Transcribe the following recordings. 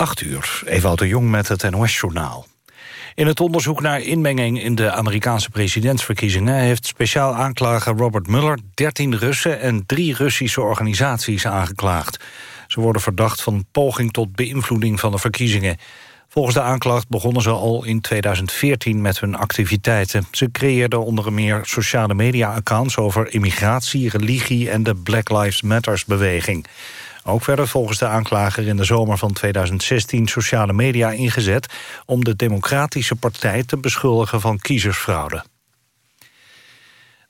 8 uur, Ewout de Jong met het NOS-journaal. In het onderzoek naar inmenging in de Amerikaanse presidentsverkiezingen... heeft speciaal aanklager Robert Mueller 13 Russen en drie Russische organisaties aangeklaagd. Ze worden verdacht van poging tot beïnvloeding van de verkiezingen. Volgens de aanklacht begonnen ze al in 2014 met hun activiteiten. Ze creëerden onder meer sociale media-accounts over immigratie, religie en de Black Lives Matters-beweging. Ook werden volgens de aanklager in de zomer van 2016 sociale media ingezet... om de Democratische Partij te beschuldigen van kiezersfraude.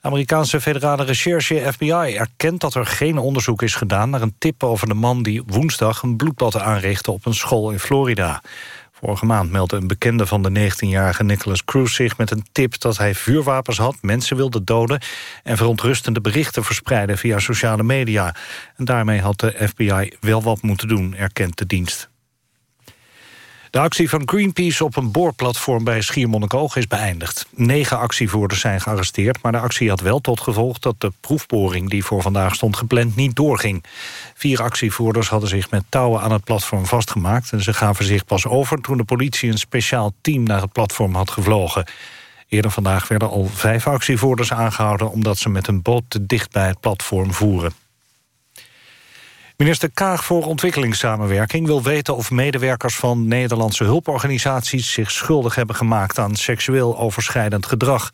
De Amerikaanse federale recherche FBI erkent dat er geen onderzoek is gedaan... naar een tip over de man die woensdag een bloedbad aanrichtte op een school in Florida. Vorige maand meldde een bekende van de 19-jarige Nicholas Cruz zich met een tip dat hij vuurwapens had, mensen wilde doden en verontrustende berichten verspreiden via sociale media. En daarmee had de FBI wel wat moeten doen, erkent de dienst. De actie van Greenpeace op een boorplatform bij Schiermonnikoog is beëindigd. Negen actievoerders zijn gearresteerd, maar de actie had wel tot gevolg... dat de proefboring die voor vandaag stond gepland niet doorging. Vier actievoerders hadden zich met touwen aan het platform vastgemaakt... en ze gaven zich pas over toen de politie een speciaal team naar het platform had gevlogen. Eerder vandaag werden al vijf actievoerders aangehouden... omdat ze met een boot te dicht bij het platform voeren. Minister Kaag voor Ontwikkelingssamenwerking wil weten of medewerkers van Nederlandse hulporganisaties zich schuldig hebben gemaakt aan seksueel overschrijdend gedrag.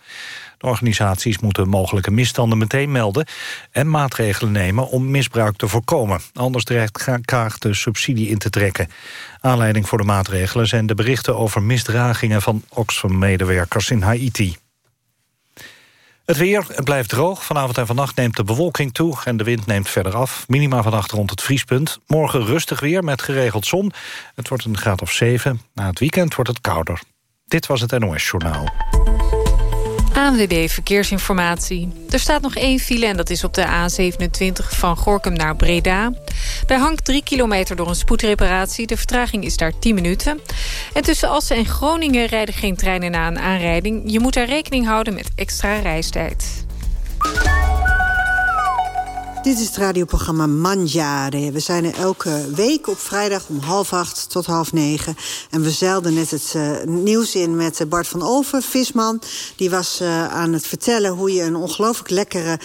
De organisaties moeten mogelijke misstanden meteen melden en maatregelen nemen om misbruik te voorkomen. Anders dreigt Kaag de subsidie in te trekken. Aanleiding voor de maatregelen zijn de berichten over misdragingen van Oxfam-medewerkers in Haiti. Het weer blijft droog. Vanavond en vannacht neemt de bewolking toe en de wind neemt verder af. Minima vannacht rond het vriespunt. Morgen rustig weer met geregeld zon. Het wordt een graad of 7. Na het weekend wordt het kouder. Dit was het NOS Journaal. ANWB Verkeersinformatie. Er staat nog één file en dat is op de A27 van Gorkum naar Breda. Daar hangt drie kilometer door een spoedreparatie. De vertraging is daar 10 minuten. En tussen Assen en Groningen rijden geen treinen na een aanrijding. Je moet daar rekening houden met extra reistijd. Dit is het radioprogramma Manjare. We zijn er elke week op vrijdag om half acht tot half negen. En we zeilden net het uh, nieuws in met uh, Bart van Olven, visman. Die was uh, aan het vertellen hoe je een ongelooflijk lekkere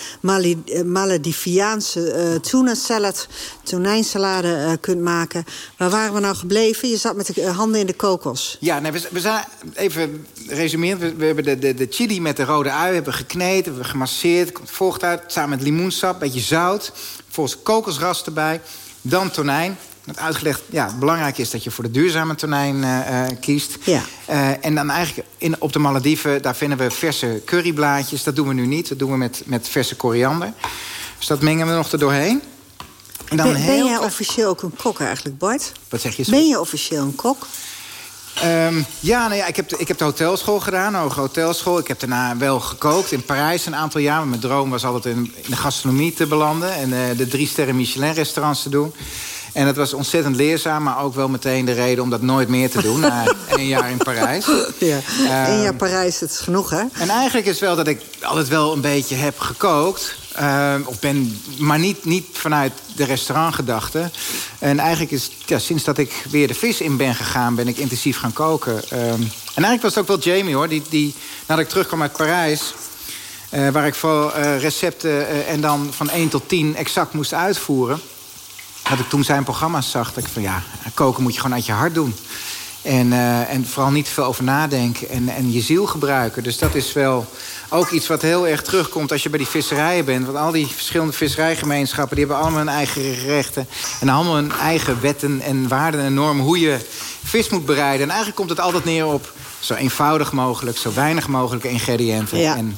Malediviaanse tuna salad, tonijnsalade kunt maken. Waar waren we nou gebleven? Je zat met de handen in de kokos. Ja, we, zijn even resumerend. We, we, hebben de, de, de chili met de rode ui hebben gekneed, hebben gemasseerd. Komt vocht uit, samen met limoensap, beetje zout zout. Volgens kokosras erbij. Dan tonijn. Het uitgelegd, ja, het belangrijke is dat je voor de duurzame tonijn uh, kiest. Ja. Uh, en dan eigenlijk in, op de Malediven, daar vinden we verse curryblaadjes. Dat doen we nu niet, dat doen we met, met verse koriander. Dus dat mengen we nog er doorheen. En dan ben, ben jij officieel ook een kok eigenlijk, Bart? Wat zeg je? Ben je officieel een kok? Um, ja, nou ja, ik heb, de, ik heb de hotelschool gedaan, hoge hotelschool. Ik heb daarna wel gekookt in Parijs een aantal jaar. Mijn droom was altijd in, in de gastronomie te belanden... en uh, de drie sterren Michelin-restaurants te doen. En het was ontzettend leerzaam, maar ook wel meteen de reden om dat nooit meer te doen. na één jaar in Parijs. Ja, um, één jaar Parijs, dat is genoeg, hè? En eigenlijk is wel dat ik altijd wel een beetje heb gekookt. Uh, of ben, maar niet, niet vanuit de restaurantgedachte. En eigenlijk is, ja, sinds dat ik weer de vis in ben gegaan... ben ik intensief gaan koken. Um, en eigenlijk was het ook wel Jamie, hoor. Die, die, nadat ik terugkwam uit Parijs... Uh, waar ik voor uh, recepten uh, en dan van 1 tot 10 exact moest uitvoeren... dat ik toen zijn programma's zag, dat ik van ja, koken moet je gewoon uit je hart doen. En, en vooral niet te veel over nadenken en, en je ziel gebruiken. Dus dat is wel ook iets wat heel erg terugkomt als je bij die visserijen bent. Want al die verschillende visserijgemeenschappen... die hebben allemaal hun eigen gerechten... en allemaal hun eigen wetten en waarden en normen... hoe je vis moet bereiden. En eigenlijk komt het altijd neer op zo eenvoudig mogelijk... zo weinig mogelijke ingrediënten. Ja. En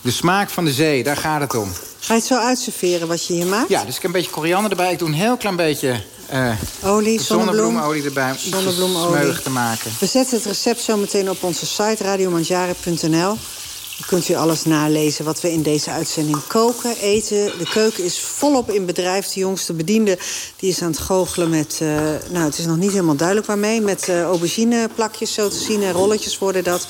de smaak van de zee, daar gaat het om. Ga je het zo uitserveren wat je hier maakt? Ja, dus ik heb een beetje koriander erbij. Ik doe een heel klein beetje... Uh, olie, zonnebloemolie erbij om zonnebloemolie te maken. We zetten het recept zo meteen op onze site radiomanjare.nl. Dan kunt u alles nalezen wat we in deze uitzending koken, eten. De keuken is volop in bedrijf. De jongste bediende die is aan het goochelen met... Uh, nou, het is nog niet helemaal duidelijk waarmee. Met uh, aubergineplakjes zo te zien en rolletjes worden dat.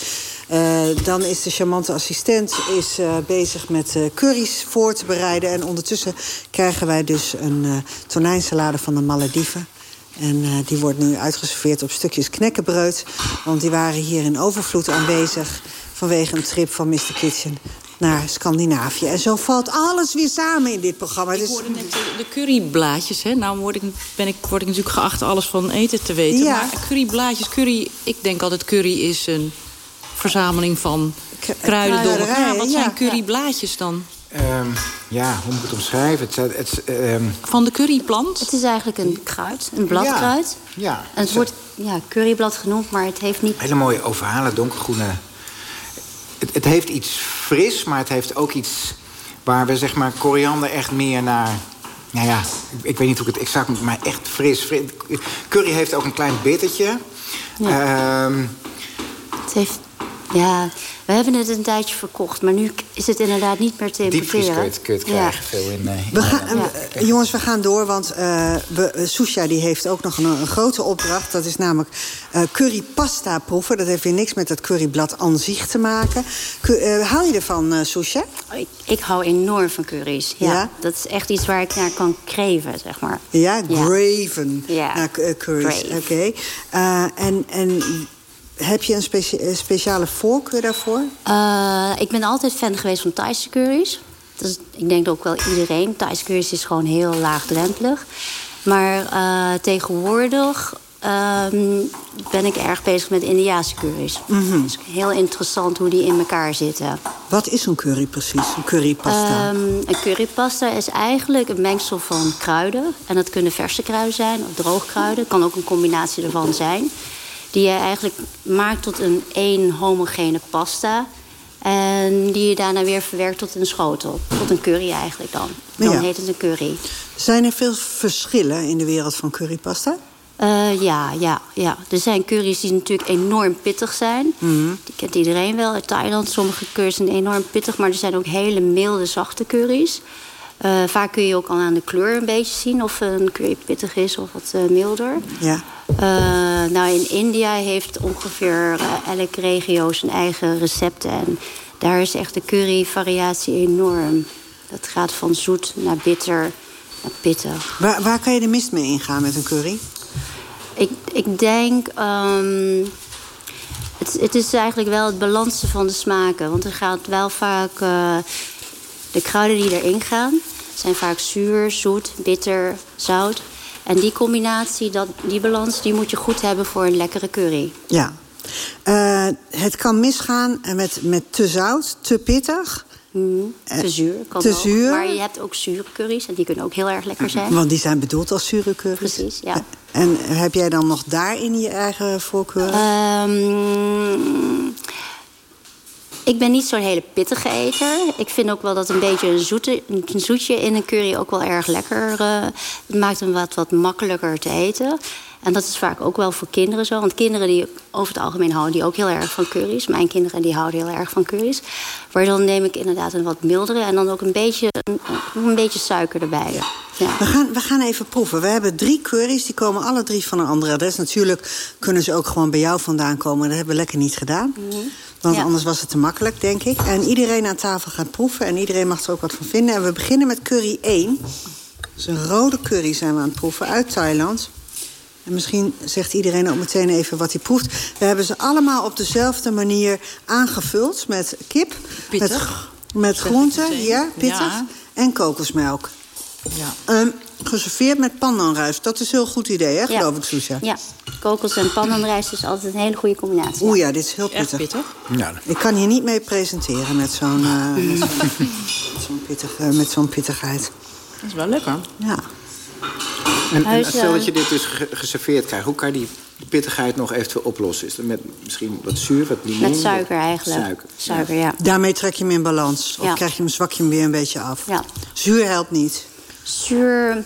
Uh, dan is de charmante assistent is, uh, bezig met uh, curry's voor te bereiden. En ondertussen krijgen wij dus een tonijnsalade van de Malediven. En eh, die wordt nu uitgeserveerd op stukjes knekkenbreud. Want die waren hier in overvloed aanwezig... vanwege een trip van Mr. Kitchen naar Scandinavië. En zo valt alles weer samen in dit programma. Ik Dus- hoorde net de, de curryblaadjes. Hè? Nou word ik, ben ik, word ik natuurlijk geacht alles van eten te weten. Ja. Maar curryblaadjes, curry... Ik denk altijd curry is een verzameling van kruiden door elkaar. Wat ja. zijn curryblaadjes dan? Ehm, ja, hoe moet ik het omschrijven? Het, het, ehm, Van de curryplant? Het is eigenlijk een kruid, een bladkruid. Ja, ja. En het wordt ja, curryblad genoemd, maar het heeft niet... hele mooie ovale, donkergroene... Het, het heeft iets fris, maar het heeft ook iets... waar we zeg maar koriander echt meer naar... Nou ja, ik, ik weet niet hoe ik het exact moet, maar echt fris, fris. Curry heeft ook een klein bittertje. Ehm, Het heeft ja, we hebben het een tijdje verkocht, maar nu is het inderdaad niet meer te diepvries importeren. je het, kun je het krijgen veel in... in We gaan, Nederland. eh, jongens, we gaan door, want eh we, eh, Susha die heeft ook nog een, een grote opdracht. Dat is namelijk eh currypasta proeven. Dat heeft weer niks met het curryblad aan zich te maken. Eh, hou je ervan, eh Susha? Ik, ik hou enorm van curry's. Ja, Ja? Dat is echt iets waar ik naar kan kreven, zeg maar. Ja, Graven. Ja. naar, curry's. Oké. Eh, en, en heb je een eh, speciale voorkeur daarvoor? Eh, ik ben altijd fan geweest van Thaise curry's. Dat is, ik denk ook wel iedereen. Thaise curry's is gewoon heel laagdrempelig. Maar eh, tegenwoordig ehm, ben ik erg bezig met Indiaanse curry's. Mhm. Het is heel interessant hoe die in elkaar zitten. Wat is een curry precies? Een currypasta? Ehm, een currypasta is eigenlijk een mengsel van kruiden. En dat kunnen verse kruiden zijn of droogkruiden. Het kan ook een combinatie ervan zijn. Die je eigenlijk maakt tot een één homogene pasta. En die je daarna weer verwerkt tot een schotel. Tot een curry eigenlijk dan. Dan Ja. heet het een curry. Zijn er veel verschillen in de wereld van currypasta? Eh, ja, ja, ja. Er zijn curry's die natuurlijk enorm pittig zijn. Die kent iedereen wel uit Thailand. Sommige curry's zijn enorm pittig, maar er zijn ook hele milde, zachte curry's. Eh, vaak kun je ook al aan de kleur een beetje zien of een curry pittig is of wat eh, milder. Ja. Eh, nou, in India heeft ongeveer elke regio zijn eigen recepten. En daar is echt de curryvariatie enorm. Dat gaat van zoet naar bitter naar pittig. Waar, waar kan je de mist mee ingaan met een curry? Ik, ik denk. ehm, het, het is eigenlijk wel het balansen van de smaken. Want er gaat wel vaak. Eh, de kruiden die erin gaan. zijn vaak zuur, zoet, bitter, zout. En die combinatie, dat, die balans, die moet je goed hebben voor een lekkere curry. Ja. Eh, het kan misgaan met, met te zout, te pittig. Mm, te zuur kan te ook. zuur? Maar je hebt ook zure curry's en die kunnen ook heel erg lekker zijn. Want die zijn bedoeld als zure curry's. Precies, ja. En heb jij dan nog daarin je eigen voorkeur? Ehm, ik ben niet zo'n hele pittige eter. Ik vind ook wel dat een beetje een, zoete, een zoetje in een curry ook wel erg lekker. eh, het maakt hem wat, wat makkelijker te eten. En dat is vaak ook wel voor kinderen zo. Want kinderen die over het algemeen houden die ook heel erg van curry's. Mijn kinderen die houden heel erg van curry's. Maar dan neem ik inderdaad een wat mildere. En dan ook een beetje, een, een beetje suiker erbij. Ja. We gaan, we gaan even proeven. We hebben drie curry's, die komen alle drie van een ander adres. Natuurlijk kunnen ze ook gewoon bij jou vandaan komen. Dat hebben we lekker niet gedaan. Want Ja. anders was het te makkelijk, denk ik. En iedereen aan tafel gaat proeven en iedereen mag er ook wat van vinden. En we beginnen met curry 1. Dus een rode curry zijn we aan het proeven uit Thailand. En misschien zegt iedereen ook meteen even wat hij proeft. We hebben ze allemaal op dezelfde manier aangevuld met kip. Pittig. Met, groenten, ja, pittig. Ja. En kokosmelk. Ja. Ehm, geserveerd met pandanrijst. Dat is een heel goed idee, hè, geloof ik, Susha? Ja, kokos en pandanrijst is altijd een hele goede combinatie. Oeh ja, dit is heel Echt pittig. pittig. Ja, Ik kan hier niet mee presenteren met zo'n eh, pittig, eh, met zo'n pittigheid. Dat is wel lekker. Ja. En, stel eh, dat je dit dus ge- geserveerd krijgt, hoe kan je die pittigheid nog eventueel oplossen? Is dat met misschien wat zuur, wat limoen? Met suiker eigenlijk. Suiker. Suiker, ja. Daarmee trek je hem in balans. Of Ja. krijg je hem, zwak je hem weer een beetje af. Ja. Zuur helpt niet. Zuur.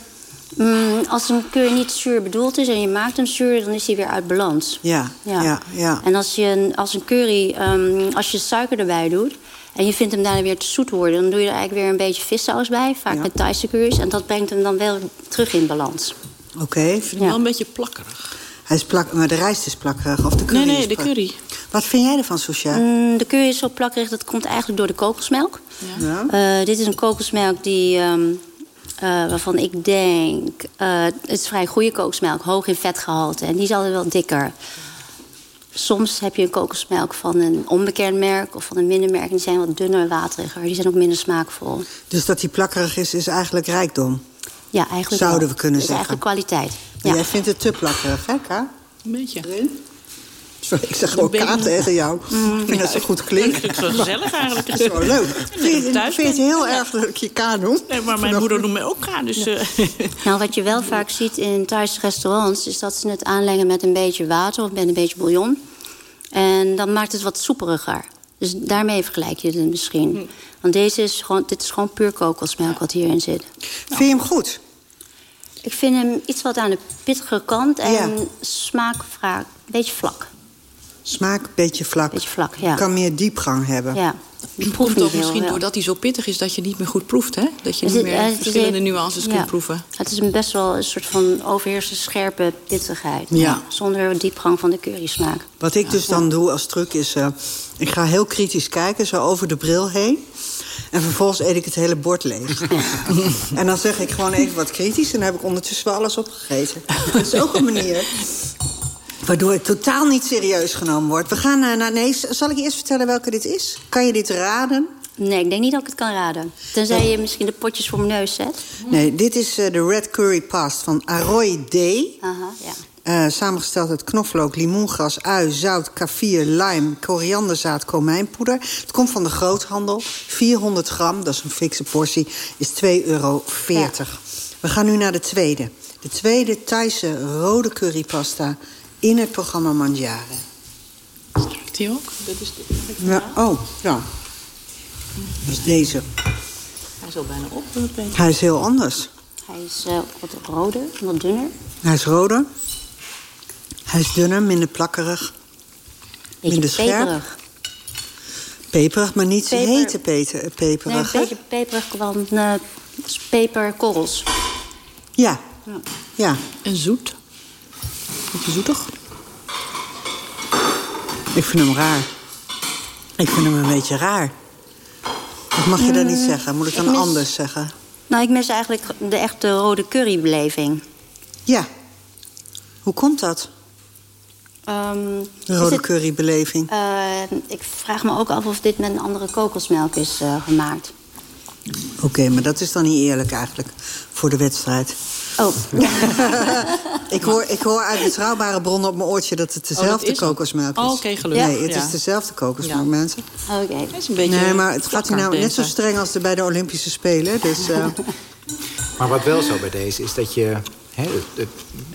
Mm, als een curry niet zuur bedoeld is en je maakt hem zuur, dan is hij weer uit balans. Ja, ja, ja. En als je een, als een curry, ehm, als je suiker erbij doet en je vindt hem daarna weer te zoet worden, dan doe je er eigenlijk weer een beetje vissaus bij, vaak Ja. met Thaise curry's. En dat brengt hem dan wel terug in balans. Oké. Ik vind hem wel een beetje plakkerig. Hij is plak, maar de rijst is plakkerig. Of de curry Nee, nee, is de curry. Wat vind jij ervan, Susha? Mm, de curry is zo plakkerig, dat komt eigenlijk door de kokosmelk. Ja. Eh, dit is een kokosmelk die ehm, eh, waarvan ik denk... eh, het is vrij goede kokosmelk, hoog in vetgehalte. En die is altijd wel dikker. Soms heb je een kokosmelk van een onbekend merk... of van een minder merk. En die zijn wat dunner en wateriger. Die zijn ook minder smaakvol. Dus dat die plakkerig is, is eigenlijk rijkdom. Ja, eigenlijk Zouden wel. we kunnen is zeggen. eigenlijk kwaliteit. Ja. Jij vindt het te plakkerig, hè, Ka? Een beetje. Sorry, ik zeg gewoon ben- Ka tegen jou. Mm. Ik vind dat zo goed klinkt. Het is wel gezellig eigenlijk. Dat is wel leuk. Vind je, vind je het heel erg dat ik je Ka noem? Nee, maar mijn moeder noemt mij ook Ka, dus... eh, Nou, wat je wel vaak ziet in Thaise restaurants... is dat ze het aanlengen met een beetje water of met een beetje bouillon. En dan maakt het wat soeperiger. Dus daarmee vergelijk je het misschien. Want deze is gewoon, dit is gewoon puur kokosmelk wat hierin zit. Vind je hem goed? Ik vind hem iets wat aan de pittige kant en Ja. smaak vaak een beetje vlak. Smaak, beetje vlak. Beetje vlak, ja. Kan meer diepgang hebben. Ja. Je Het komt ook misschien doordat hij zo pittig is... dat je niet meer goed proeft, hè? Dat je niet meer het verschillende nuances ja. kunt proeven. Het is een best wel een soort van overheerste scherpe pittigheid. Ja. Zonder diepgang van de currysmaak. Wat ik dus dan doe als truc is... eh, ik ga heel kritisch kijken, zo over de bril heen. En vervolgens eet ik het hele bord leeg. en dan zeg ik gewoon even wat kritisch... en dan heb ik ondertussen wel alles opgegeten. Dat is ook een manier... waardoor ik totaal niet serieus genomen word. We gaan naar... naar nee, zal ik je eerst vertellen welke dit is? Kan je dit raden? Nee, ik denk niet dat ik het kan raden. Tenzij je misschien de potjes voor mijn neus zet. Nee, dit is eh, de Red Curry Past van Aroy D. Aha, ja. Eh, samengesteld uit knoflook, limoengras, ui, zout, kaffir, lime, korianderzaad, komijnpoeder. Het komt van de groothandel. 400 gram, dat is een fikse portie, is 2,40 euro. We gaan nu naar de tweede. De tweede Thaise rode currypasta in het programma Mangiare. Ruikt die ook? Dat is de... Ja, oh, ja. Dat is deze. Hij is al bijna op, ik. Hij is heel anders. Hij is eh, wat roder, wat dunner. Hij is roder. Hij is dunner, minder plakkerig. Beetje Minder scherp. peperig. Peperig, maar niet Peper. hete peter, Nee, peperig. een hè? beetje peperig, want eh, peperkorrels. Ja. Ja. ja. En zoet. Beetje zoetig. Ik vind hem raar. Ik vind hem een beetje raar. Of mag je dat niet zeggen? Moet ik dan ik mis- anders zeggen? Nou, ik mis eigenlijk de echte rode currybeleving. Ja. Hoe komt dat? Ehm, De rode het- currybeleving. eh, ik vraag me ook af of dit met een andere kokosmelk is eh, gemaakt. Oké, maar dat is dan niet eerlijk eigenlijk. Voor de wedstrijd. Oh, Ik hoor, ik hoor uit betrouwbare bronnen op mijn oortje dat het dezelfde is hem. kokosmelk is. Oh, oké, gelukkig. Nee, het Ja. is dezelfde kokosmelk, Ja. mensen. oké. Hij is een beetje... Nee, maar het gaat hier nou net zo streng als de, bij de Olympische Spelen. Dus eh, Maar wat wel zo bij deze is dat je... Hè, het- het-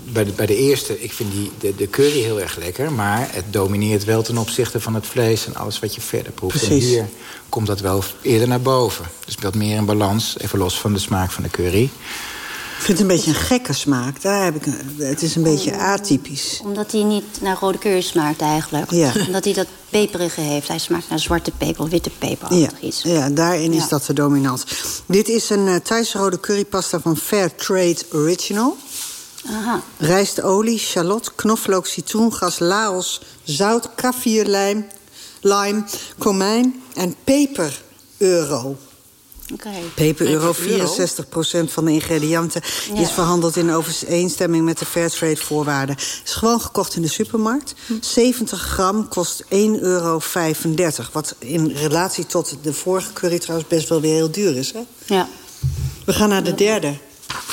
bij, de, bij de eerste, ik vind die, de, de curry heel erg lekker... maar het domineert wel ten opzichte van het vlees en alles wat je verder proeft. En Precies. hier komt dat wel eerder naar boven. Dus wat meer in balans, even los van de smaak van de curry. Ik vind het een beetje een gekke smaak. Daar heb ik, een- het is een beetje atypisch. Omdat hij niet naar rode curry smaakt eigenlijk. Ja. Omdat hij dat peperige heeft. Hij smaakt naar zwarte peper witte peper. Ja, Iets. ja, daarin is dat de dominant. Dit is een uh, Thaise rode currypasta van Fair Trade Original. Aha. Rijstolie, shallot, knoflook, citroengas, laos, zout, kaffir, lijm, lime, komijn en peper euro. Oké. Peper euro, Peper euro? 64% van de ingrediënten Ja. is verhandeld in overeenstemming met de Fairtrade voorwaarden. Is gewoon gekocht in de supermarkt. Hm. 70 gram kost 1,35 euro. Wat in relatie tot de vorige curry trouwens best wel weer heel duur is. Hè? Ja. We gaan naar de derde.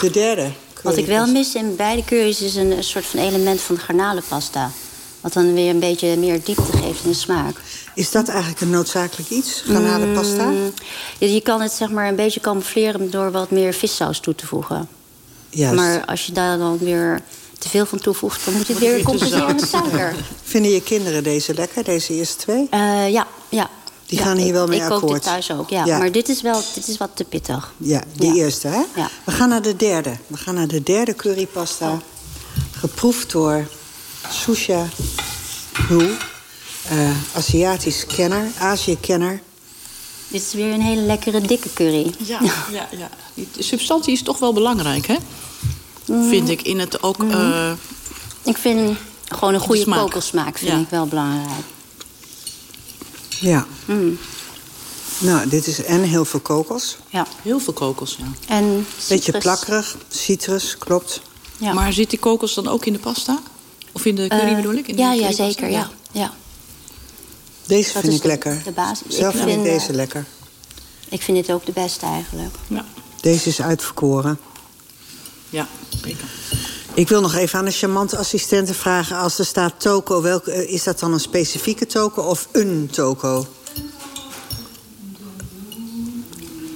De derde. Wat ik wel mis in beide curry's is een, een soort van element van garnalenpasta. Wat dan weer een beetje meer diepte geeft in de smaak. Is dat eigenlijk een noodzakelijk iets? Garnalenpasta? Mm, ja, je kan het zeg maar een beetje camoufleren door wat meer vissaus toe te voegen. Juist. Maar als je daar dan weer te veel van toevoegt, dan moet je het weer het weer compenseren met suiker. Vinden je kinderen deze lekker, deze eerste twee? Eh, ja, ja. Die Ja, gaan hier wel mee Ik kook akkoord. dit thuis ook, ja. Ja. Maar dit is wel dit is wat te pittig. Ja, die Ja. eerste, hè? Ja. We gaan naar de derde. We gaan naar de derde currypasta. Geproefd door Susha Hu, eh, Aziatisch kenner, Azië-kenner. Dit is weer een hele lekkere dikke curry. Ja, ja, ja. Die substantie is toch wel belangrijk, hè? Mm. Vind ik in het ook... eh, Ik vind gewoon een goede smaak. kokosmaak vind Ja. ik wel belangrijk. Ja. Mm. Nou, dit is en heel veel kokos. Ja. Heel veel kokos, ja. En Beetje citrus. plakkerig, citrus, klopt. Ja. Maar zit die kokos dan ook in de pasta? Of in de curry Eh, bedoel ik? In de ja, ja, zeker. Ja. Ja. Deze Dat vind ik de- lekker. de basis. Zelf Ik vind ik deze eh, lekker. Ik vind dit ook de beste eigenlijk. Ja, Deze is uitverkoren. ja zeker. Ik wil nog even aan de charmante assistenten vragen... als er staat toko, welke, eh, is dat dan een specifieke toko of een toko?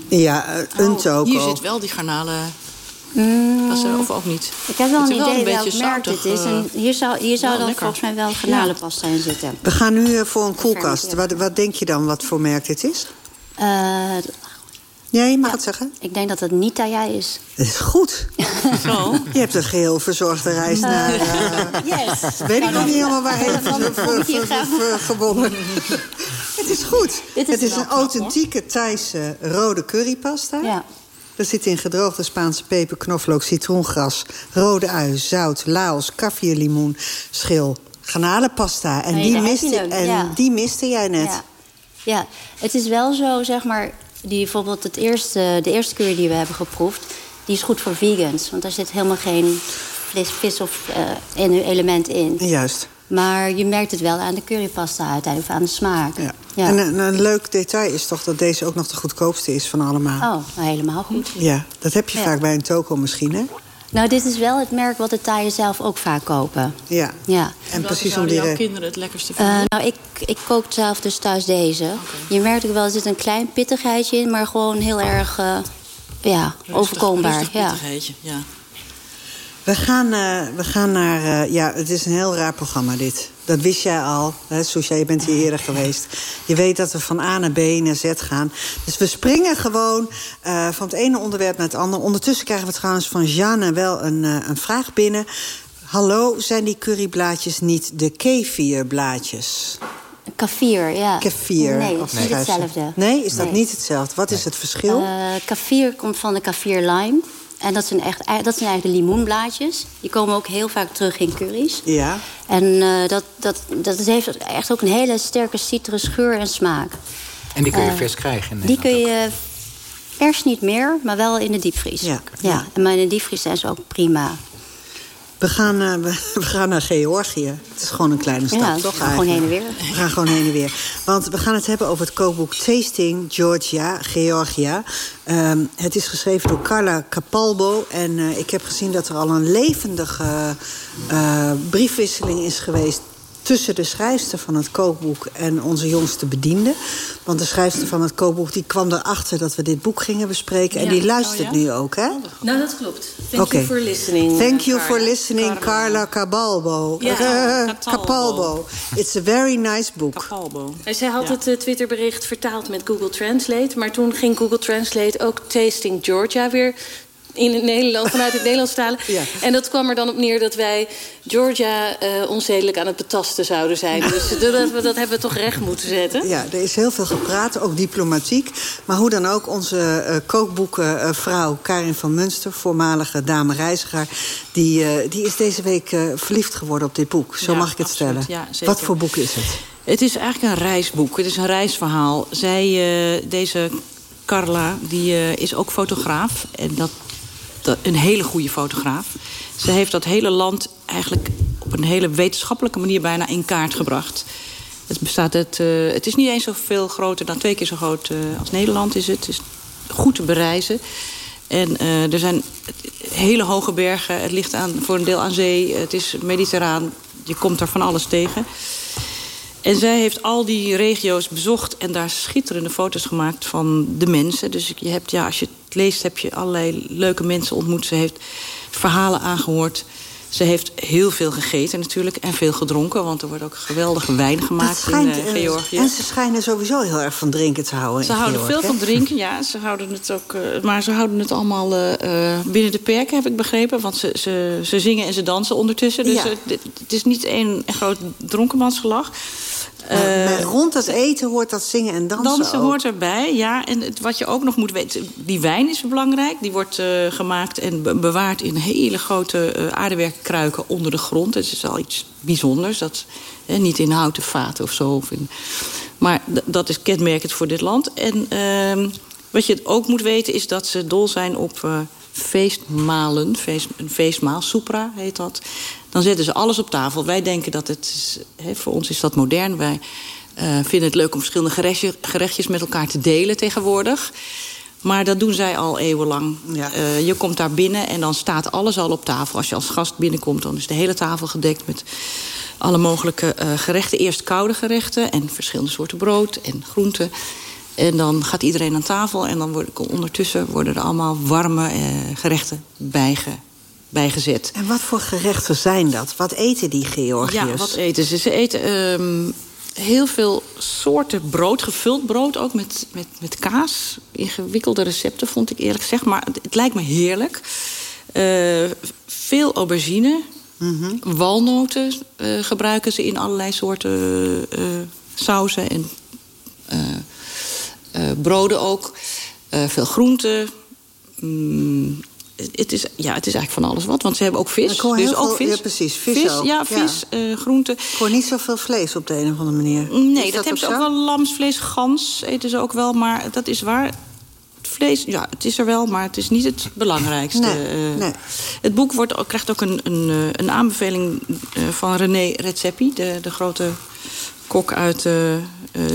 Ja, eh, een Oh, toko. Hier zit wel die garnalen. Mm, Of ook niet? ik heb wel een idee een welk beetje merk dit is. En eh, hier zou, hier zou dan lekker. volgens mij wel garnalenpasta in zitten. We gaan nu eh, voor een koelkast. Wat, wat denk je dan wat voor merk dit is? Eh, Ja, je mag het zeggen. ik denk dat het Nitaya is. Het is goed. Zo. Je hebt een geheel verzorgde reis naar... eh, Yes. weet ik nog niet helemaal waarheen Van de ver- volgende ver- gaan. ver- gewonnen. Het is goed. Dit is het is een authentieke Thaise rode currypasta. Ja. Er zit in gedroogde Spaanse peper, knoflook, citroengras... rode ui, zout, laos, kaffierlimoen, schil, garnalenpasta. En, Nee, die, miste, en ja. die miste jij net. Ja. ja, het is wel zo, zeg maar... Die, bijvoorbeeld het eerste, de eerste curry die we hebben geproefd... die is goed voor vegans. Want daar zit helemaal geen vis, vis of eh, element in. Juist. Maar je merkt het wel aan de currypasta uiteindelijk, of aan de smaak. Ja. Ja. En een, een leuk detail is toch dat deze ook nog de goedkoopste is van allemaal. Oh, nou, helemaal goed. Ja, dat heb je Ja. vaak bij een toko misschien, hè? Nou, dit is wel het merk wat de Thaiën zelf ook vaak kopen. Ja. Ja. En precies om die jouw re- kinderen het lekkerste Eh, vinden? nou, ik, ik kook zelf dus thuis deze. Je merkt ook wel, er zit een klein pittigheidje in... maar gewoon heel erg eh, ja, Rustig- overkombaar. rustig ja. pittigheidje, ja. We gaan, eh, we gaan naar... eh, ja, het is een heel raar programma, dit. Dat wist jij al, hè, Soesja, je bent hier eerder geweest. Je weet dat we van A naar B naar Z gaan. Dus we springen gewoon eh, van het ene onderwerp naar het andere. Ondertussen krijgen we trouwens van Jeanne wel een, een vraag binnen. Hallo, zijn die curryblaadjes niet de kefierblaadjes? Kefir, ja. Kefir. Nee, het is niet hetzelfde. Nee, is dat Nee. niet hetzelfde? Wat is het verschil? Kefir komt van de kefir lime. En dat zijn, echt, dat zijn eigenlijk de limoenblaadjes. Die komen ook heel vaak terug in curry's. ja. En eh, dat, dat, dat heeft echt ook een hele sterke citrusgeur en smaak. En die kun je Eh, vers krijgen. Die kun je vers niet meer, maar wel in de diepvries. Ja. ja. En maar in de diepvries zijn ze ook prima. We gaan, eh, we, gaan naar Georgië. Het is gewoon een kleine stap, Ja, toch? we gaan gewoon heen en weer. We gaan gewoon heen en weer. Want we gaan het hebben over het kookboek Tasting Georgia, Georgia. Ehm, het is geschreven door Carla Capalbo. En eh, ik heb gezien dat er al een levendige eh, briefwisseling is geweest tussen de schrijfster van het kookboek en onze jongste bediende. Want de schrijfster van het kookboek die kwam erachter dat we dit boek gingen bespreken. En die luistert Oh, ja? nu ook, hè? Nou, dat klopt. Thank you for listening. Thank you for Carla. listening, Carla Cabalbo. Ja, Eh, Catalbo. Capalbo. It's a very nice book. Capalbo. En zij had het eh, Twitterbericht vertaald met Google Translate. Maar toen ging Google Translate ook Tasting Georgia weer in het Nederland, vanuit het Nederlands talen. Ja. En dat kwam er dan op neer dat wij Georgia eh onzedelijk aan het betasten zouden zijn. Dus dat, dat, dat hebben we toch recht moeten zetten. Ja, er is heel veel gepraat, ook diplomatiek. Maar hoe dan ook, onze eh, kookboekenvrouw Karin van Munster... voormalige dame reiziger... die, eh, die is deze week eh, verliefd geworden op dit boek. Zo Ja, mag ik het absoluut. stellen. Ja, zeker. Wat voor boek is het? Het is eigenlijk een reisboek. Het is een reisverhaal. Zij, eh, deze Carla, die eh, is ook fotograaf. En dat, een hele goede fotograaf. Ze heeft dat hele land eigenlijk op een hele wetenschappelijke manier bijna in kaart gebracht. Het, bestaat uit, eh, het is niet eens zoveel groter dan twee keer zo groot eh, als Nederland is het. Het is goed te bereizen. En eh, er zijn hele hoge bergen. Het ligt aan, voor een deel aan zee. Het is mediterraan. Je komt er van alles tegen. En zij heeft al die regio's bezocht en daar schitterende foto's gemaakt van de mensen. Dus je hebt, ja, als je het leest heb je allerlei leuke mensen ontmoet. Ze heeft verhalen aangehoord. Ze heeft heel veel gegeten natuurlijk en veel gedronken. Want er wordt ook geweldige wijn gemaakt in eh, eh, Georgië. En ze schijnen sowieso heel erg van drinken te houden. Ze houden Georgië. veel van drinken, ja. Ze houden het ook, eh, maar ze houden het allemaal binnen de perken, heb ik begrepen. Want ze, ze, ze zingen en ze dansen ondertussen. Dus Ja. het, het is niet één groot dronkenmansgelach. Maar, Eh, rond het eten hoort dat zingen en dansen Dansen ook. hoort erbij, ja. En het, wat je ook nog moet weten, die wijn is belangrijk. Die wordt eh, gemaakt en be- bewaard in hele grote eh aardewerken kruiken onder de grond. Het is al iets bijzonders. Dat, hè, niet in houten vaten of zo. Of in, Maar dat is kenmerkend voor dit land. En uh, wat je ook moet weten is dat ze dol zijn op uh, feestmalen. Feest, een feestmaal, soepra heet dat. Dan zetten ze alles op tafel. Wij denken dat het... Is, hè, voor ons is dat modern. Wij uh, vinden het leuk om verschillende gerechtjes, gerechtjes met elkaar te delen tegenwoordig. Maar dat doen zij al eeuwenlang. Ja. Uh, je komt daar binnen en dan staat alles al op tafel. Als je als gast binnenkomt, dan is de hele tafel gedekt met alle mogelijke uh, gerechten. Eerst koude gerechten en verschillende soorten brood en groenten. En dan gaat iedereen aan tafel en dan wordt, ondertussen worden er allemaal warme uh, gerechten bijge, bijgezet. En wat voor gerechten zijn dat? Wat eten die Georgiërs? Ja, wat eten ze? Ze eten um, heel veel soorten brood, gevuld brood ook met, met, met kaas. Ingewikkelde recepten vond ik eerlijk gezegd, maar het, het lijkt me heerlijk. Uh, veel aubergine, mm -hmm. walnoten uh, gebruiken ze in allerlei soorten uh, sauzen en broden ook. veel groenten. Mm, het is, ja, het is eigenlijk van alles wat. Want ze hebben ook vis. Dus ook vis. Ja, precies. Vis, vis ook. Ja, vis, ja. Uh, groenten. Ik hoor niet zoveel vlees op de een of andere manier. Nee, dat, dat hebben ze ook wel. Lamsvlees, gans eten ze ook wel. Maar dat is waar. Het vlees, ja, het is er wel, maar het is niet het belangrijkste. Nee, uh, nee. Het boek wordt, krijgt ook een, een, een aanbeveling van René Redzepi. De, de grote kok uit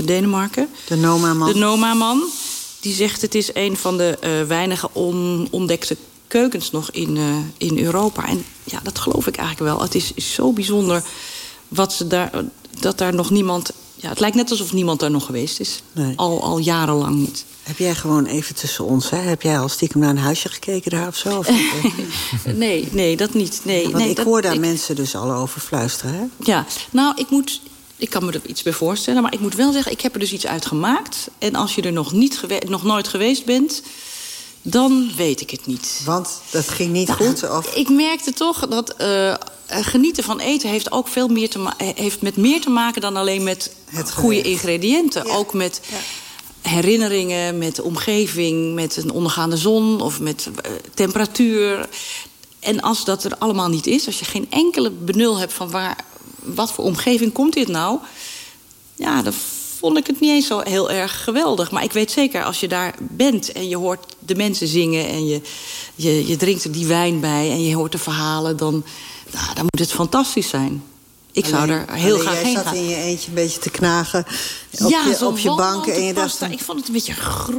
Denemarken. De Noma-man. De Noma-man. Die zegt het is een van de weinige onontdekte keukens nog in, in Europa. En ja, dat geloof ik eigenlijk wel. Het is, is zo bijzonder wat ze daar, dat daar nog niemand... Ja, het lijkt net alsof niemand daar nog geweest is. Nee. Al, al jarenlang niet. Heb jij gewoon even tussen ons, hè? Heb jij al stiekem naar een huisje gekeken daar of zo? Of nee, nee, dat niet. Nee, Want nee, ik dat, hoor daar ik, mensen dus al over fluisteren, hè? Ja, nou, ik moet... Ik kan me er iets bij voorstellen, maar ik moet wel zeggen... ik heb er dus iets uit gemaakt. En als je er nog, niet nog nooit geweest bent dan weet ik het niet. Want dat ging niet nou, goed? Of? Ik merkte toch dat uh, genieten van eten heeft ook veel meer te heeft met meer te maken dan alleen met het goede ingrediënten. Ja. Ook met ja. herinneringen, met de omgeving, met een ondergaande zon of met uh, temperatuur. En als dat er allemaal niet is, als je geen enkele benul hebt van waar, wat voor omgeving komt dit nou, ja, dan vond ik het niet eens zo heel erg geweldig. Maar ik weet zeker, als je daar bent en je hoort de mensen zingen... en je, je, je drinkt er die wijn bij en je hoort de verhalen... dan, nou, dan moet het fantastisch zijn. Ik zou er heel graag jij heen zat gaan. in je eentje een beetje te knagen op ja, je, op je bank. En je dacht, ik vond het een beetje gro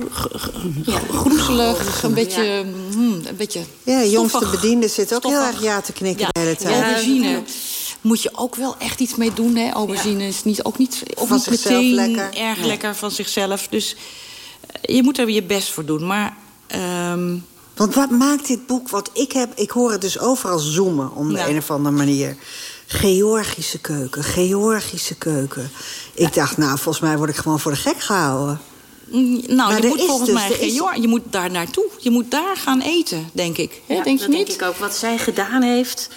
ja. groezelig, een beetje... Ja, mm, een beetje ja jongste stoffig, bediende zit ook stoffig. heel erg ja te knikken de hele tijd. Ja, moet je ook wel echt iets mee doen. Hè? Aubergine is niet, ook niet, ook van niet meteen lekker. erg ja. lekker van zichzelf. Dus uh, je moet er je best voor doen. Maar... Um... Want wat maakt dit boek? Want ik, heb, ik hoor het dus overal zoomen om de ja. een of andere manier. Georgische keuken, Georgische keuken. Ik ja. dacht, nou, volgens mij word ik gewoon voor de gek gehouden. Nou, maar je moet volgens dus, mij is... je moet daar naartoe. Je moet daar gaan eten, denk ik. Ja, denk dat je niet? denk ik ook. Wat zij gedaan heeft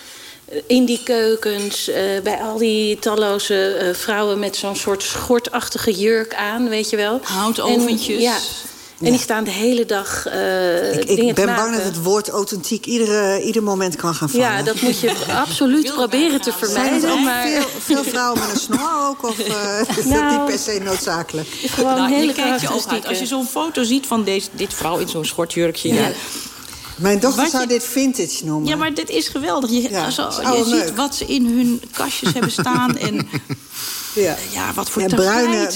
in die keukens, uh, bij al die talloze uh, vrouwen met zo'n soort schortachtige jurk aan, weet je wel. Houtoventjes. En, ja. En die staan de hele dag uh, ik, dingen ik ben te bang dat het woord authentiek iedere, ieder moment kan gaan vallen. Ja, dat moet je absoluut proberen te vermijden. Zijn er maar... veel, veel vrouwen met een snor ook? Of uh, is nou, dat niet per se noodzakelijk? Gewoon nou, hele je kijkt je ook uit. Als je zo'n foto ziet van deze, dit vrouw in zo'n schortjurkje... Ja. Mijn dochter zou je... dit vintage noemen. Ja, maar dit is geweldig. Je, Ja, zo, je ziet wat ze in hun kastjes hebben staan. En Ja. ja, wat voor Ja, tapijten.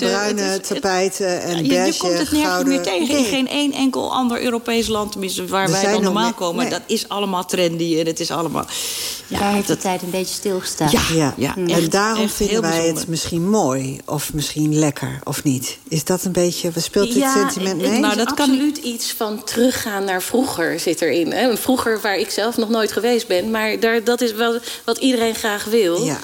bruine, Het is- tapijten en je, je beige, komt het nergens gouden... meer tegen. In geen één enkel ander Europees land, tenminste waar Er wij dan normaal me- komen. nee. Dat is allemaal trendy en het is allemaal... Daar heeft de tijd een beetje stilgestaan. ja, Ja, ja, en daarom echt vinden wij bijzonder. het misschien mooi. Of misschien lekker, of niet. Is dat een beetje... Speelt dit sentiment mee? Nou, dat dat kan- absoluut iets van teruggaan naar vroeger zit erin. Hè? Vroeger waar ik zelf nog nooit geweest ben. Maar daar, dat is wel wat iedereen graag wil. ja.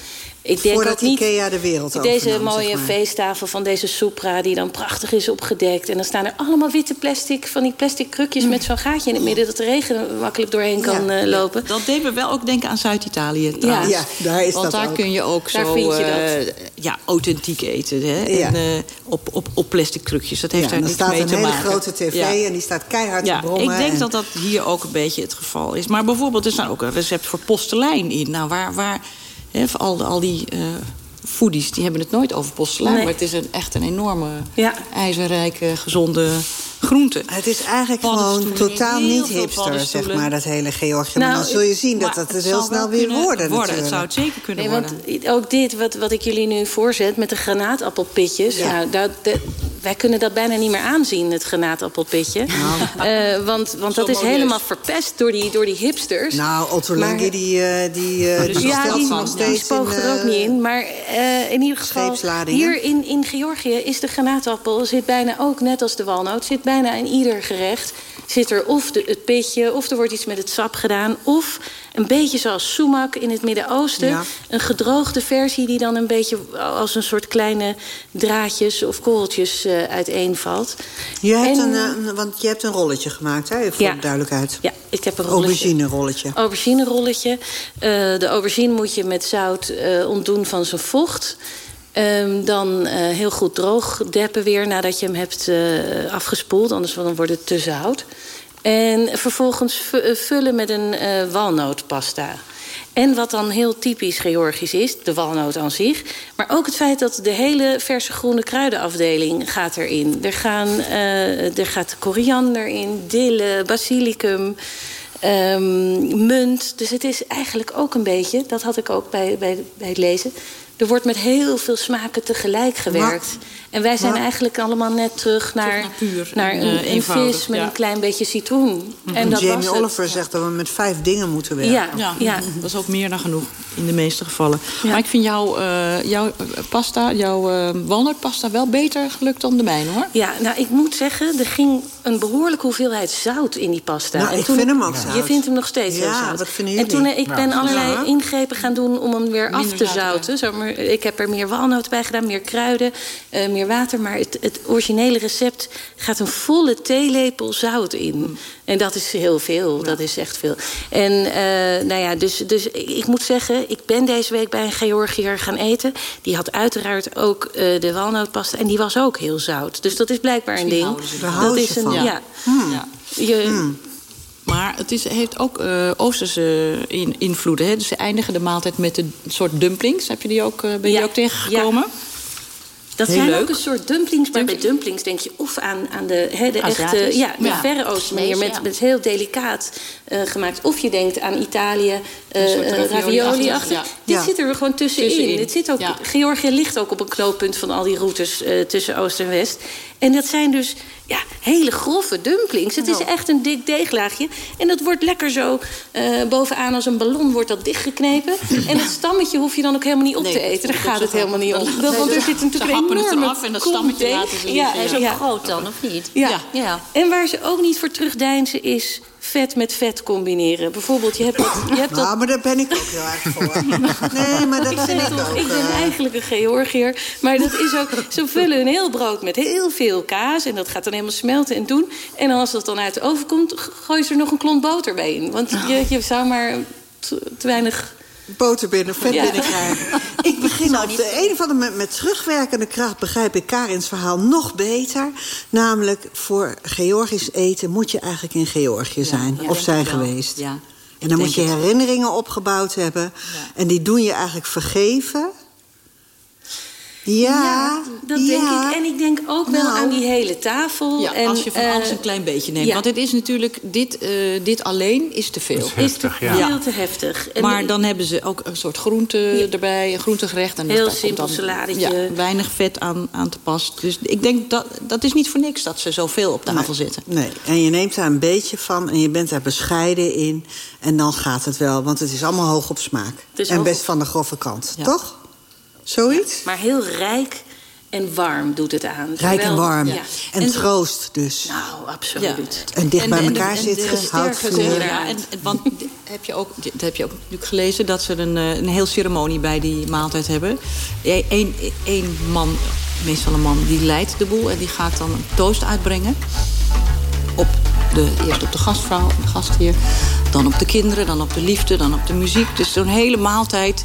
Ik denk Voordat ook niet Ikea de wereld deze mooie zeg maar. feesttafel van deze Supra... die dan prachtig is opgedekt. En dan staan er allemaal witte plastic... van die plastic krukjes met zo'n gaatje in het midden... dat de regen makkelijk doorheen kan Ja. eh, lopen. Dat deed me wel ook denken aan Zuid-Italië. trouwens. Ja, daar is Want dat daar ook. kun je ook Daar zo vind je eh, ja, authentiek eten. Hè? Ja. En, eh, op, op, op plastic krukjes. Dat heeft Ja, daar dan niks staat mee een te hele maken. grote tv Ja. en die staat keihard Ja, te brommen. ik denk en- dat dat hier ook een beetje het geval is. Maar bijvoorbeeld, er staat ook een recept voor postelijn in. Nou, waar, waar al, al die eh, foodies die hebben het nooit over porselein. Nee. Maar het is een, echt een enorme, Ja. ijzerrijke, gezonde groente. Het is eigenlijk gewoon totaal niet hipster, zeg maar, dat hele Georgië. maar Nou, dan zul je zien dat dat het heel snel weer worden worden. Het natuurlijk. zou het zeker kunnen Nee, worden. want ook dit, wat, wat ik jullie nu voorzet met de granaatappelpitjes... Ja. Nou, dat, dat- wij kunnen dat bijna niet meer aanzien, het granaatappelpitje. Eh, want want dat is helemaal verpest door die, door die hipsters. Nou, Otto Lengi, die, eh, die, eh, die ja, stelt die, steeds spoogt in, er ook niet in. Maar eh, in ieder geval, hier in, in Georgië is de granaatappel... zit bijna ook, net als de walnoot, zit bijna in ieder gerecht... zit er of de, het pitje, of er wordt iets met het sap gedaan... of een beetje zoals sumac in het Midden-Oosten. Ja. Een gedroogde versie die dan een beetje als een soort kleine draadjes of korreltjes eh uiteenvalt. Je hebt En- een, eh, een- want je hebt een rolletje gemaakt, hè, voor Ja. de duidelijkheid. Ja, ik heb een rolletje. Aubergine rolletje. Aubergine rolletje. Eh, de aubergine moet je met zout ontdoen van zijn vocht. Ehm, dan eh, heel goed droog deppen weer nadat je hem hebt eh, afgespoeld. Anders dan wordt het te zout. En vervolgens eh, vullen met een eh, walnootpasta. En wat dan heel typisch Georgisch is, de walnoot aan zich. Maar ook het feit dat de hele verse groene kruidenafdeling gaat erin. Er, gaan, er gaat koriander in, dille, basilicum, ehm, munt. Dus het is eigenlijk ook een beetje, dat had ik ook bij, bij, bij het lezen... er wordt met heel veel smaken tegelijk gewerkt. en wij zijn eigenlijk allemaal net terug naar, naar puur naar een, eh, een vis met ja. een klein beetje citroen. En En dat was Jamie het. Oliver zegt dat we met vijf dingen moeten werken. Ja, Ja, ja. dat is ook meer dan genoeg in de meeste gevallen. Ja. Maar ik vind jouw, eh, jouw eh, pasta, jouw walnootpasta wel beter gelukt dan de mijne, hoor. Ja, nou, ik moet zeggen, er ging een behoorlijke hoeveelheid zout in die pasta. Nou, ik vind hem ook zout. Je vindt hem nog steeds heel Ja, zout. wat En toen ik ben allerlei Ja. ingrepen gaan doen om hem weer af te zout zouten. Zeg maar, ik heb er meer walnoot bij gedaan, meer kruiden, eh, meer water. Maar het, het originele recept gaat een volle theelepel zout in. En dat is heel veel, dat is echt veel. En eh, nou ja, dus, dus ik, moet zeggen, ik ben deze week bij een Georgiër gaan eten. Die had uiteraard ook eh, de walnootpasta en die was ook heel zout. Dus dat is blijkbaar een ding. houden ze Daar Dat is een, ja. Ja. Je, Maar het is, heeft ook eh, Oosterse in, invloeden. Hè? Dus ze eindigen de maaltijd met een soort dumplings. Heb je die ook, eh, ben je Ja. die ook tegengekomen? Dat Heel zijn leuk. ook een soort dumplings, maar bij dumplings denk je of aan, aan de, hè, de echte, ja, de Ja. verre Oosten manier, met, ja. met heel delicaat eh, gemaakt. Of je denkt aan Italië, eh, soort eh, ravioli-achtig, ravioli-achtig. ja. Dit Ja. zit er gewoon tussenin. Tussenin, Het zit ook, ja. Georgië ligt ook op een knooppunt van al die routes eh, tussen Oost en West. En dat zijn dus ja, hele grove dumplings. Het is echt een dik deeglaagje. En dat wordt lekker zo eh, bovenaan als een ballon wordt dat dichtgeknepen. en dat stammetje hoef je dan ook helemaal niet op Nee, te eten. Daar gaat het helemaal niet om. Dat- want er zit Ze natuurlijk een het enorme eraf en dat stammetje laten Ja, Hij is ook groot dan, of niet? Ja. Ja. En waar ze ook niet voor terugdeinzen is vet met vet combineren. Bijvoorbeeld, je hebt dat... Je hebt dat Nou, maar daar ben ik ook heel erg voor. Nee, maar dat ik vind zeg ik toch, ook. ik ben eh, eigenlijk een Georgiër. Maar dat is ook, ze vullen een heel brood met heel veel kaas. En dat gaat dan helemaal smelten en doen. En als dat dan uit de oven komt, gooi je er nog een klont boter bij in. Want je, je zou maar te, te weinig... boter binnen, vet Ja. binnenkrijgen. Ik begin op de een of andere met, met terugwerkende kracht begrijp ik Karins verhaal nog beter. Namelijk, voor Georgisch eten moet je eigenlijk in Georgië zijn. ja, of zijn geweest. Ja, En dan moet je het. herinneringen opgebouwd hebben. En die doen je eigenlijk vergeven. Ja, dat ja. denk ik. En ik denk ook wel Nou. aan die hele tafel. Ja, en, als je van eh, alles een klein beetje neemt. ja. Want het is natuurlijk, dit, eh, dit alleen is te veel. is is te heftig, ja. veel Ja. te heftig. En maar ik- dan hebben ze ook een soort groente erbij, een groentegerecht. En Heel simpel saladetje. Ja, weinig vet aan, aan te pas. Dus ik denk dat dat is niet voor niks dat ze zoveel op tafel zitten. Nee, en je neemt daar een beetje van en je bent daar bescheiden in. En dan gaat het wel, want het is allemaal hoog op smaak. is En best op- van de grove kant, Ja. toch? Zoiets? Maar heel rijk en warm doet het aan. Rijk en warm. Ja. En, En- troost dus. Nou, absoluut. En dicht bij elkaar en zitten, houtvloer. Ja, en, en- want heb je ook, dat heb je ook natuurlijk gelezen... dat ze een, eh, een heel ceremonie bij die maaltijd hebben. Eén één man, meestal een man, die leidt de boel... en die gaat dan een toast uitbrengen. Op de, eerst op de gastvrouw, de gastheer... dan op de kinderen, dan op de liefde, dan op de muziek. Dus zo'n hele maaltijd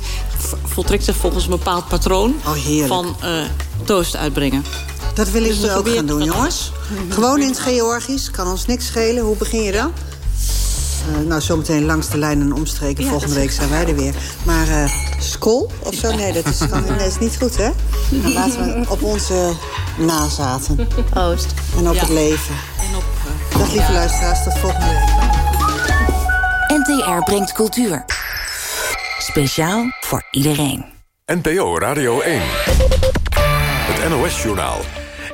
voltrekt zich volgens een bepaald patroon... Oh, van eh, toast uitbrengen. Dat wil ik Dus nu ook gaan doen, jongens. Gewoon in het Georgisch, kan ons niks schelen. Hoe begin je dan? Uh, nou, zometeen langs de lijn en omstreken. Volgende week zijn wij er weer. Maar uh, school of zo? Nee, dat is, dat is niet goed, hè? Dan laten we op onze nazaten. En op het leven. En op... Dag, lieve luisteraars. Tot volgende week. NTR brengt cultuur. Speciaal voor iedereen. NPO Radio 1. Het NOS-journaal.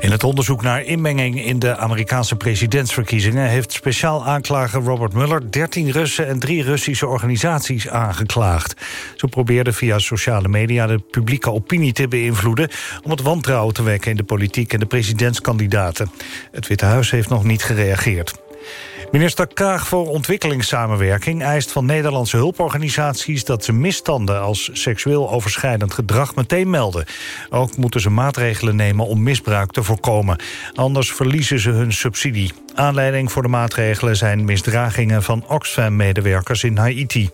In het onderzoek naar inmenging in de Amerikaanse presidentsverkiezingen... heeft speciaal aanklager Robert Mueller 13 Russen en drie Russische organisaties aangeklaagd. Ze probeerden via sociale media de publieke opinie te beïnvloeden... om het wantrouwen te wekken in de politiek en de presidentskandidaten. Het Witte Huis heeft nog niet gereageerd. Minister Kaag voor Ontwikkelingssamenwerking eist van Nederlandse hulporganisaties dat ze misstanden als seksueel overschrijdend gedrag meteen melden. Ook moeten ze maatregelen nemen om misbruik te voorkomen. Anders verliezen ze hun subsidie. Aanleiding voor de maatregelen zijn misdragingen van Oxfam-medewerkers in Haiti.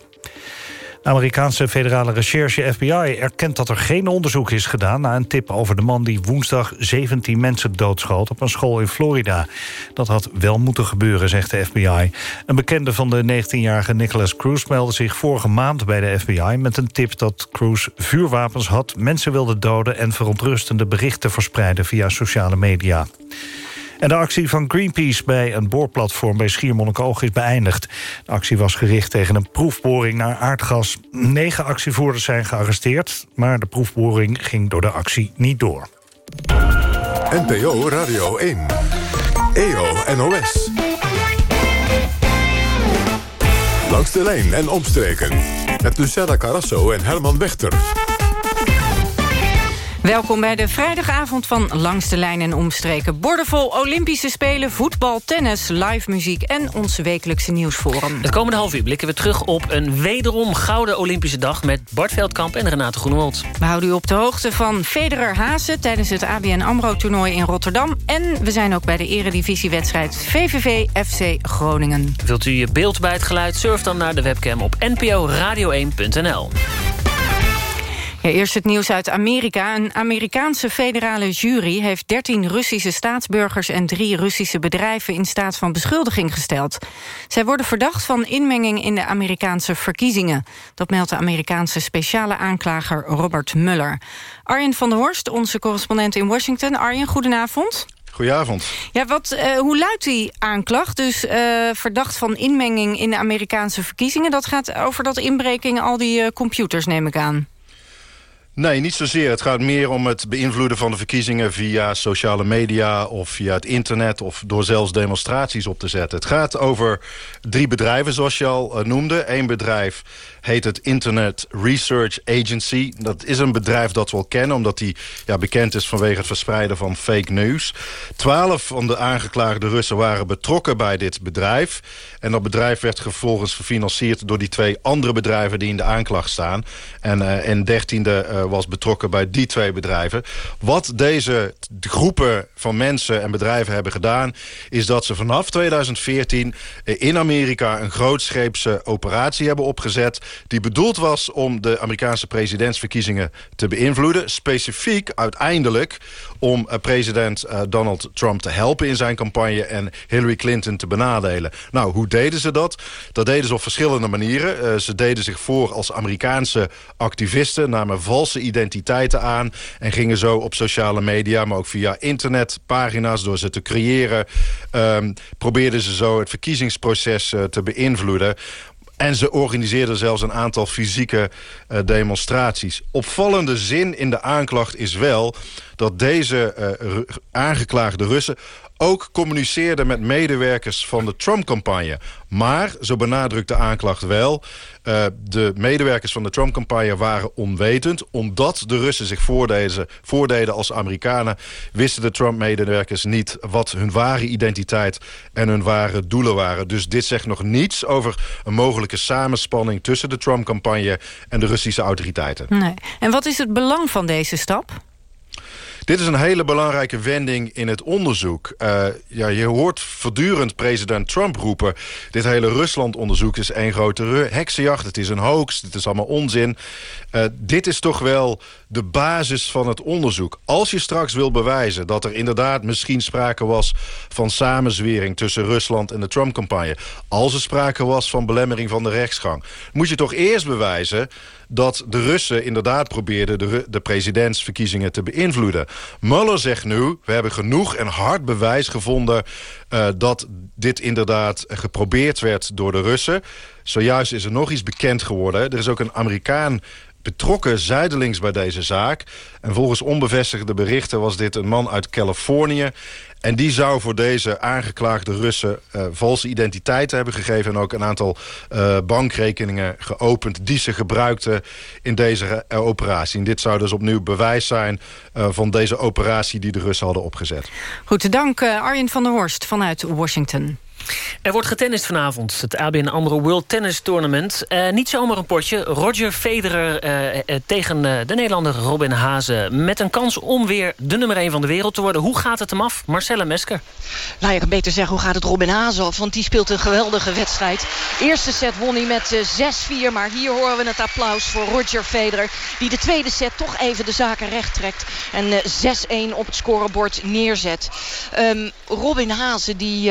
Amerikaanse federale recherche FBI erkent dat er geen onderzoek is gedaan... na een tip over de man die woensdag 17 mensen doodschoot... op een school in Florida. Dat had wel moeten gebeuren, zegt de FBI. Een bekende van de 19-jarige Nicholas Cruz meldde zich vorige maand bij de FBI... met een tip dat Cruz vuurwapens had, mensen wilde doden... en verontrustende berichten verspreiden via sociale media. En de actie van Greenpeace bij een boorplatform bij Schiermonnikoog is beëindigd. De actie was gericht tegen een proefboring naar aardgas. Negen actievoerders zijn gearresteerd, maar de proefboring ging door de actie niet door. NPO Radio 1. EO NOS. Langs de lijn en omstreken. Met Lucella Carrasso en Herman Wechter. Welkom bij de vrijdagavond van Langs de Lijn en Omstreken. Bordenvol Olympische Spelen, voetbal, tennis, live muziek... en ons wekelijkse nieuwsforum. Het komende half uur blikken we terug op een wederom gouden Olympische dag... met Bart Veldkamp en Renate Groenewold. We houden u op de hoogte van Federer Hazen... tijdens het ABN AMRO-toernooi in Rotterdam. En we zijn ook bij de eredivisiewedstrijd VVV FC Groningen. Wilt u je beeld bij het geluid? Surf dan naar de webcam op nporadio1.nl. Ja, eerst het nieuws uit Amerika. Een Amerikaanse federale jury heeft 13 Russische staatsburgers... en drie Russische bedrijven in staat van beschuldiging gesteld. Zij worden verdacht van inmenging in de Amerikaanse verkiezingen. Dat meldt de Amerikaanse speciale aanklager Robert Mueller. Arjen van der Horst, onze correspondent in Washington. Arjen, goedenavond. Goedenavond. Ja, wat, uh, hoe luidt die aanklacht? Dus uh, verdacht van inmenging in de Amerikaanse verkiezingen. Dat gaat over dat inbreken in al die uh, computers, neem ik aan. Nee, niet zozeer. Het gaat meer om het beïnvloeden van de verkiezingen... via sociale media of via het internet... of door zelfs demonstraties op te zetten. Het gaat over drie bedrijven, zoals je al uh, noemde. Eén bedrijf heet het Internet Research Agency. Dat is een bedrijf dat we al kennen... omdat die ja, bekend is vanwege het verspreiden van fake news. Twaalf van de aangeklaagde Russen waren betrokken bij dit bedrijf. En dat bedrijf werd vervolgens gefinancierd... door die twee andere bedrijven die in de aanklacht staan. En uh, dertiende... Uh, was betrokken bij die twee bedrijven. Wat deze groepen van mensen en bedrijven hebben gedaan... is dat ze vanaf 2014 in Amerika een grootscheepse operatie hebben opgezet... die bedoeld was om de Amerikaanse presidentsverkiezingen te beïnvloeden. Specifiek uiteindelijk om uh, president uh, Donald Trump te helpen in zijn campagne... en Hillary Clinton te benadelen. Nou, hoe deden ze dat? Dat deden ze op verschillende manieren. Uh, ze deden zich voor als Amerikaanse activisten... namen valse identiteiten aan... en gingen zo op sociale media, maar ook via internetpagina's... door ze te creëren, um, probeerden ze zo het verkiezingsproces te beïnvloeden. En ze organiseerden zelfs een aantal fysieke uh, demonstraties. Opvallende zin in de aanklacht is wel dat deze uh, aangeklaagde Russen ook communiceerden met medewerkers van de Trump-campagne. Maar, zo benadrukt de aanklacht wel... Uh, de medewerkers van de Trump-campagne waren onwetend... omdat de Russen zich voordeden, voordeden als Amerikanen... wisten de Trump-medewerkers niet wat hun ware identiteit... en hun ware doelen waren. Dus dit zegt nog niets over een mogelijke samenspanning... tussen de Trump-campagne en de Russische autoriteiten. Nee. En wat is het belang van deze stap? Dit is een hele belangrijke wending in het onderzoek. Uh, ja, je hoort voortdurend president Trump roepen... dit hele Rusland-onderzoek is één grote heksenjacht. Het is een hoax, het is allemaal onzin. Uh, dit is toch wel de basis van het onderzoek. Als je straks wil bewijzen dat er inderdaad misschien sprake was... van samenzwering tussen Rusland en de Trump-campagne... als er sprake was van belemmering van de rechtsgang... moet je toch eerst bewijzen dat de Russen inderdaad probeerden de, de presidentsverkiezingen te beïnvloeden. Mueller zegt nu, we hebben genoeg en hard bewijs gevonden... Uh, dat dit inderdaad geprobeerd werd door de Russen. Zojuist is er nog iets bekend geworden. Er is ook een Amerikaan betrokken zijdelings bij deze zaak. En volgens onbevestigde berichten was dit een man uit Californië. En die zou voor deze aangeklaagde Russen uh, valse identiteiten hebben gegeven... en ook een aantal uh, bankrekeningen geopend die ze gebruikten in deze uh, operatie. En dit zou dus opnieuw bewijs zijn van deze operatie die de Russen hadden opgezet. Goed, dank Arjen van der Horst vanuit Washington. Er wordt getennist vanavond. Het ABN AMRO World Tennis Tournament. Uh, niet zomaar een potje. Roger Federer uh, uh, tegen de Nederlander Robin Hazen. Met een kans om weer de nummer 1 van de wereld te worden. Hoe gaat het hem af? Marcella Mesker. Nou, je beter zeggen hoe gaat het Robin Hazen af. Want die speelt een geweldige wedstrijd. Eerste set won hij met 6-4. Maar hier horen we het applaus voor Roger Federer. Die de tweede set toch even de zaken recht trekt. En 6-1 op het scorebord neerzet. Um, Robin Hazen die...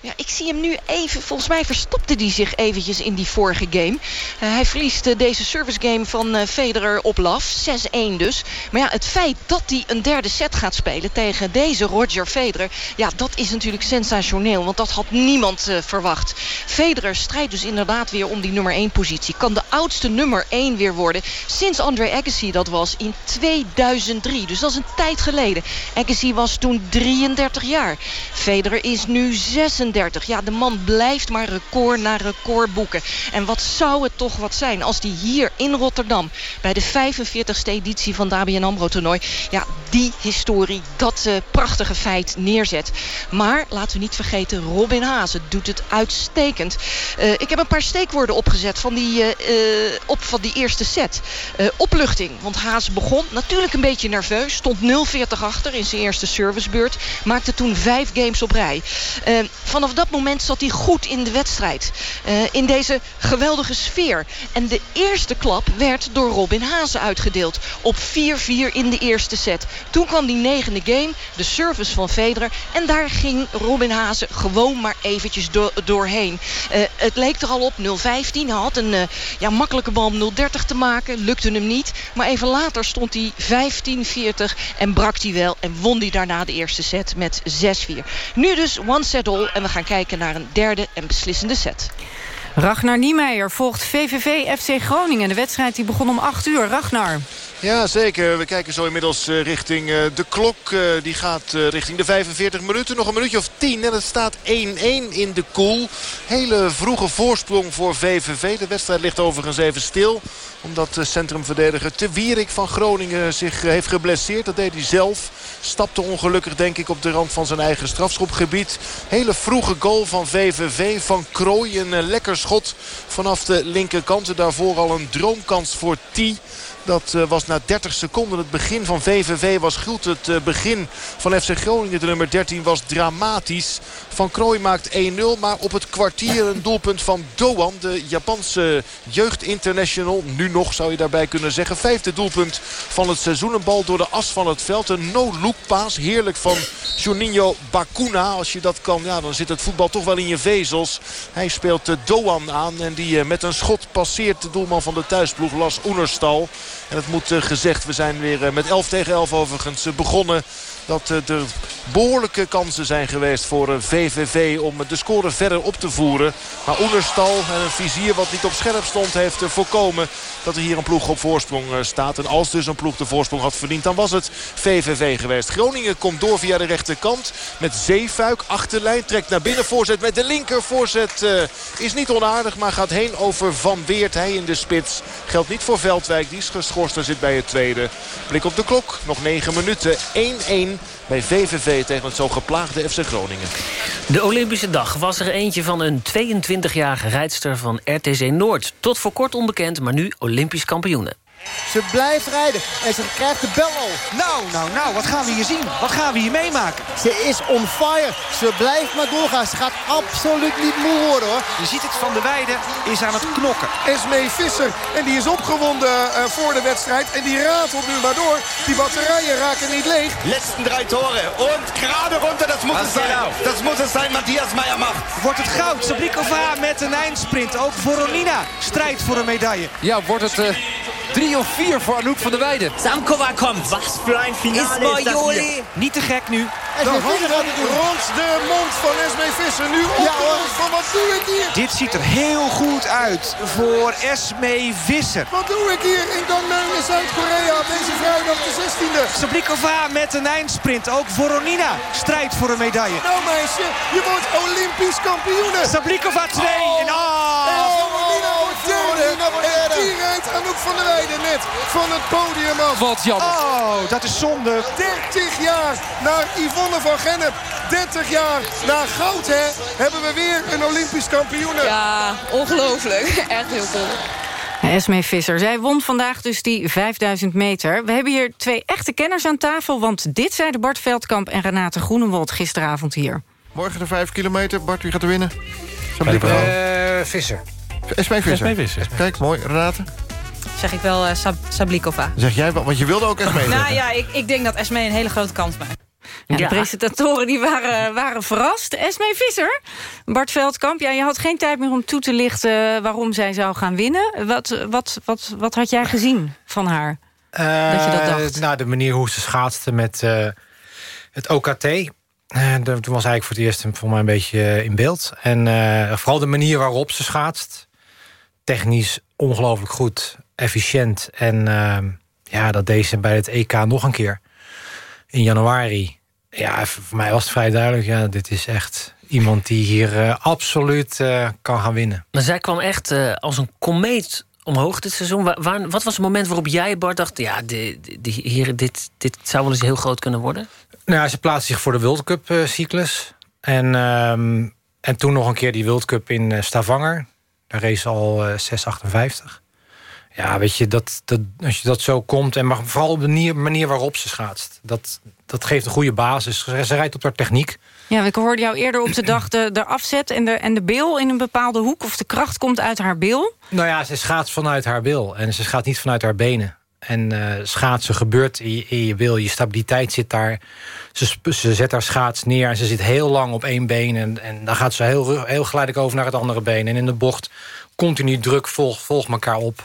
ja, ik zie hem nu even, volgens mij verstopte hij zich eventjes in die vorige game. Uh, hij verliest uh, deze service game van uh, Federer op laf. 6-1 dus. Maar ja, het feit dat hij een derde set gaat spelen tegen deze Roger Federer... ja, dat is natuurlijk sensationeel, want dat had niemand verwacht. Federer strijdt dus inderdaad weer om die nummer 1 positie. Kan de oudste nummer 1 weer worden sinds Andre Agassi dat was in 2003. Dus dat is een tijd geleden. Agassi was toen 33 jaar. Federer is nu 36 ja, de man blijft maar record na record boeken. En wat zou het toch wat zijn als die hier in Rotterdam... bij de 45ste editie van het ABN AMRO-toernooi... ja, die historie, dat uh, prachtige feit neerzet. Maar laten we niet vergeten, Robin Hazen doet het uitstekend. Uh, ik heb een paar steekwoorden opgezet van die, uh, op van die eerste set. opluchting, want Hazen begon natuurlijk een beetje nerveus. Stond 0-40 achter in zijn eerste servicebeurt. Maakte toen vijf games op rij. vanaf dat moment zat hij goed in de wedstrijd. Uh, in deze geweldige sfeer. En de eerste klap werd door Robin Hazen uitgedeeld. Op 4-4 in de eerste set. Toen kwam die negende game. De service van Federer. En daar ging Robin Hazen gewoon maar eventjes do doorheen. Uh, het leek er al op 0-15. Hij had een uh, ja, makkelijke bal om 0-30 te maken. Lukte hem niet. Maar even later stond hij 15-40. En brak hij wel. En won hij daarna de eerste set met 6-4. Nu dus one set all. En we gaan kijken naar een derde en beslissende set. Ragnar Niemeyer volgt VVV FC Groningen. De wedstrijd die begon om 8 uur. Ragnar. Ja, zeker. We kijken zo inmiddels uh, richting uh, de klok. Die gaat richting de 45 minuten. Nog een minuutje of 10 en het staat 1-1 in de koel. Hele vroege voorsprong voor VVV. De wedstrijd ligt overigens even stil. Omdat de centrumverdediger Te Wierik van Groningen zich heeft geblesseerd. Dat deed hij zelf. Stapte ongelukkig denk ik op de rand van zijn eigen strafschopgebied. Hele vroege goal van VVV. Van Krooi een lekker schot vanaf de linkerkant. Daarvoor al een droomkans voor T. Dat uh, was na 30 seconden het begin van VVV was goed. Het uh, begin van FC Groningen, de nummer 13, was dramatisch. Van Krooi maakt 1-0, maar op het kwartier een doelpunt van Doan. De Japanse jeugdinternational. Nu nog zou je daarbij kunnen zeggen. Vijfde doelpunt van het seizoen. Een bal door de as van het veld. Een no-look paas. Heerlijk van Juninho Bakuna. Als je dat kan, ja, dan zit het voetbal toch wel in je vezels. Hij speelt uh, Doan aan. En die met een schot passeert de doelman van de thuisploeg Las Oenerstal. En het moet eh, gezegd, we zijn weer eh, met 11 tegen 11 overigens eh, begonnen dat er behoorlijke kansen zijn geweest voor VVV om de score verder op te voeren. Maar Oenerstal en een vizier wat niet op scherp stond heeft voorkomen dat er hier een ploeg op voorsprong staat. En als dus een ploeg de voorsprong had verdiend, dan was het VVV geweest. Groningen komt door via de rechterkant met Zeefuik. Achterlijn trekt naar binnen. Voorzet met de linker. Voorzet is niet onaardig, maar gaat heen over Van Weert. Hij in de spits. Geldt niet voor Veldwijk. Die is geschorst en zit bij het tweede. Blik op de klok. Nog 9 minuten. 1-1 bij VVV tegen het zo geplaagde FC Groningen. De Olympische dag was er eentje van een 22-jarige rijdster van RTC Noord. Tot voor kort onbekend, maar nu Olympisch kampioene. Ze blijft rijden en ze krijgt de bel al. Nou, nou, nou, wat gaan we hier zien? Wat gaan we hier meemaken? Ze is on fire. Ze blijft maar doorgaan. Ze gaat absoluut niet moe worden hoor. Je ziet het, Van de Weide is aan het knokken. Esmee Visser. En die is opgewonden uh, voor de wedstrijd. En die ratelt nu maar door. Die batterijen raken niet leeg. Laatste drie toren. En gerade runter. Dat moet het zijn. Dat moet het zijn. Matthias Meijer mag. Wordt het goud. Sablikova met een eindsprint. Ook Voronina strijdt voor een medaille. Ja, wordt het... Uh... Drie of vier voor Anouk van der Weijden. Samkova komt. Wat voor een finale is dat hier. Niet te gek nu. De handen rond de mond van Esmee Visser. Nu op ja, van wat doe ik hier? Dit ziet er heel goed uit voor Esmee Visser. Wat doe ik hier in Gangneung in Zuid-Korea deze vrijdag de 16e? Sablikova met een eindsprint. Ook Voronina strijdt voor een medaille. Nou meisje, je wordt Olympisch kampioene. Sablikova 2. Oh. En oh. En Voronina wordt derde. En die rijdt Anouk van der Weijden net van het podium af. Wat jammer. Oh, dat is zonde. 30 jaar naar Yvonne van Gennep. 30 jaar na goud, hè, hebben we weer een Olympisch kampioene. Ja, ongelooflijk. Echt heel cool. Esmee Visser, zij won vandaag dus die 5000 meter. We hebben hier twee echte kenners aan tafel... want dit zeiden Bart Veldkamp en Renate Groenewold gisteravond hier. Morgen de 5 kilometer. Bart, wie gaat er winnen? Uh, Visser. Visser. Esmee Visser. Kijk, mooi. Renate? Zeg ik wel uh, Sab Sablikova. Zeg jij wel, want je wilde ook Esmee Nou ja, ik, ik denk dat Esmee een hele grote kans maakt. Ja, de presentatoren die waren, waren verrast. Esmee Visser, Bart Veldkamp. Ja, je had geen tijd meer om toe te lichten waarom zij zou gaan winnen. Wat, wat, wat, wat had jij gezien van haar? Uh, dat je dat dacht? Nou, de manier hoe ze schaatste met uh, het OKT. Uh, toen was eigenlijk voor het eerst voor mij een beetje in beeld. En vooral de manier waarop ze schaatst. Technisch ongelooflijk goed, efficiënt. En ja, dat deed ze bij het EK nog een keer. In januari. Ja, voor mij was het vrij duidelijk. Ja, dit is echt iemand die hier uh, absoluut uh, kan gaan winnen. Maar zij kwam echt uh, als een komeet omhoog dit seizoen. Waar, waar, wat was het moment waarop jij, Bart, dacht... ja, die, die, hier, dit, dit zou wel eens heel groot kunnen worden? Nou, ze plaatste zich voor de World Cup-cyclus. en, um, en toen nog een keer die World Cup in Stavanger. Daar race al 6,58. Ja, weet je, dat, dat, als je dat zo komt... en maar vooral op de manier, manier waarop ze schaatst... dat, dat geeft een goede basis. Ze, ze rijdt op haar techniek. Ja, ik hoorde jou eerder op de dag de, de afzet en de, en de bil in een bepaalde hoek... of de kracht komt uit haar bil. Nou ja, ze schaatst vanuit haar bil. En ze gaat niet vanuit haar benen. En uh, schaatsen gebeurt in je, in je bil. Je stabiliteit zit daar. Ze, ze zet haar schaats neer en ze zit heel lang op één been. En, dan gaat ze heel, heel geleidelijk over naar het andere been. En in de bocht continu druk volgt volg elkaar op.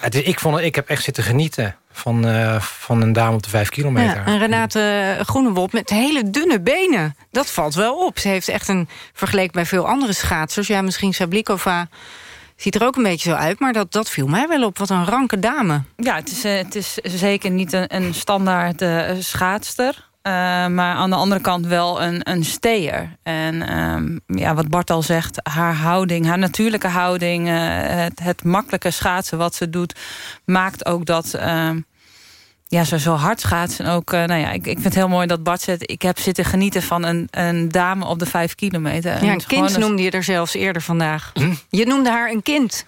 Ja, ik, vond, ik heb echt zitten genieten van, uh, van een dame op de vijf kilometer. Ja, en Renate Groenewold met hele dunne benen. Dat valt wel op. Ze heeft echt een vergeleken bij veel andere schaatsers. Ja, misschien Sablikova ziet er ook een beetje zo uit. Maar dat, dat viel mij wel op. Wat een ranke dame. Ja, het is, uh, het is zeker niet een, een standaard uh, schaatster. Uh, maar aan de andere kant wel een, een steer. En um, ja, wat Bart al zegt, haar houding, haar natuurlijke houding... Het, het, makkelijke schaatsen wat ze doet... maakt ook dat uh, ja, ze zo hard schaatsen. En ook, nou ja, ik, ik vind het heel mooi dat Bart zegt... ik heb zitten genieten van een, een dame op de vijf kilometer. Ja, een kind noemde je er zelfs eerder vandaag. Hm? Je noemde haar een kind.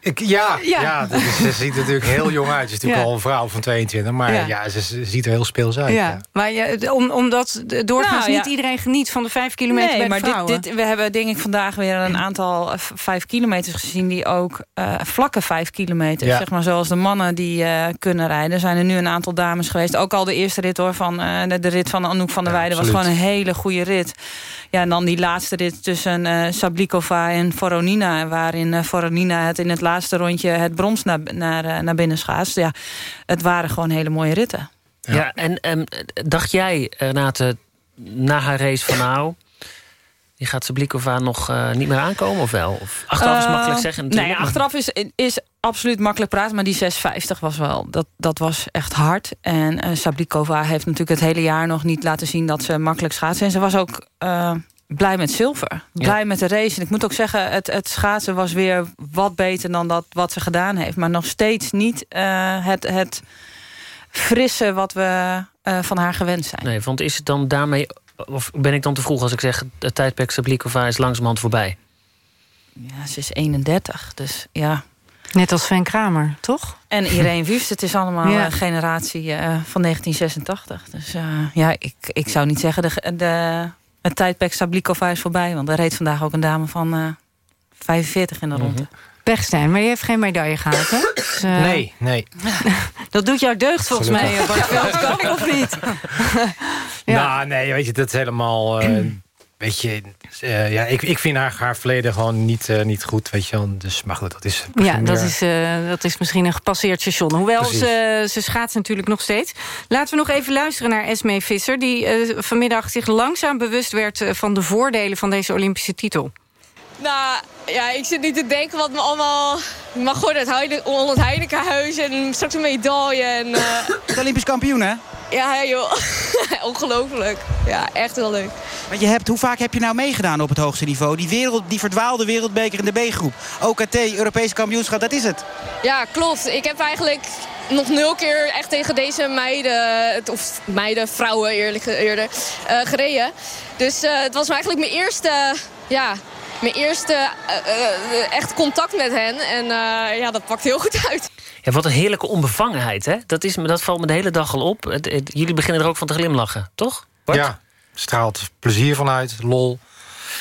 Ik, ja, ja. ja ze ziet er natuurlijk heel jong uit. Ze is natuurlijk ja. al een vrouw van 22. Maar ja, ja ze, ze, ziet er heel speels uit. Ja. Maar je, om, omdat doorgaans nou, niet iedereen geniet van de vijf kilometer nee, bij maar vrouwen. Dit, dit, we hebben denk ik vandaag weer een aantal vijf kilometers gezien... die ook uh, vlakke vijf kilometer, zeg maar zoals de mannen die uh, kunnen rijden. Er zijn er nu een aantal dames geweest. Ook al de eerste rit hoor, van uh, de, de, rit van Anouk van der Weijden... was gewoon een hele goede rit. Ja, en dan die laatste rit tussen uh, Sablikova en Voronina... waarin uh, Voronina het in het laatste rondje het brons naar, naar, uh, naar binnen schaast. Ja, het waren gewoon hele mooie ritten. Ja, ja en um, dacht jij, Renate, na haar race van nou... die gaat Sablikova nog uh, niet meer aankomen of wel? Of achteraf is makkelijk zeggen Nee, ja, achteraf is, is absoluut makkelijk praten. Maar die 6,50 was wel, dat, dat was echt hard. En uh, Sablikova heeft natuurlijk het hele jaar nog niet laten zien... dat ze makkelijk schaatsen. En ze was ook... Blij met zilver. Blij ja. met de race. En ik moet ook zeggen, het, het schaatsen was weer wat beter dan dat wat ze gedaan heeft. Maar nog steeds niet uh, het, het frisse wat we uh, van haar gewend zijn. Nee, want is het dan daarmee... Of ben ik dan te vroeg als ik zeg... het tijdperk Sablikova is langzamerhand voorbij? Ja, ze is 31. Dus ja... Net als Sven Kramer, toch? En Irene Wust, het is allemaal Ja. een generatie eh, van 1986. Dus eh, ja, ik, ik zou niet zeggen... De, de, het tijdperk Sablikova is voorbij. Want er reed vandaag ook een dame van eh 45 in de ronde. Pechstein, maar je heeft geen medaille gehaald, hè? Dus, eh, Nee, nee. Dat doet jou deugd volgens mij, eh, Bart Veldkamp, of niet? Nou, nee, weet je, dat is helemaal... eh, weet je, eh, ja, ik, ik vind haar, haar verleden gewoon niet, eh, niet goed, weet je wel. Dus, maar goed, dat is... Ja, dat meer- is, eh, dat is misschien een gepasseerd station. Hoewel Precies. ze, ze schaatsen natuurlijk nog steeds. Laten we nog even luisteren naar Esmee Visser... die eh, vanmiddag zich langzaam bewust werd van de voordelen van deze Olympische titel. Nou, ja, ik zit nu te denken wat me allemaal... Ik mag gewoon het Heine, onder het Heinekenhuis en straks een medaille. En, eh, Olympisch kampioen, hè? ja, joh. Ongelooflijk. Ja, echt heel leuk. Want je hebt, hoe vaak heb je nou meegedaan op het hoogste niveau? Die, wereld, die verdwaalde wereldbeker in de B-groep. OKT, Europese kampioenschap, dat is het. Ja, klopt. Ik heb eigenlijk nog nul keer echt tegen deze meiden, of meiden, vrouwen eerlijk eerder, eh, gereden. Dus eh, het was eigenlijk mijn eerste, ja, mijn eerste eh, echt contact met hen. En eh, ja, dat pakt heel goed uit. Ja, wat een heerlijke onbevangenheid, hè? Dat, is, me- dat valt me de hele dag al op. Het- het- jullie beginnen er ook van te glimlachen, toch? Bart? Ja, straalt plezier vanuit, lol.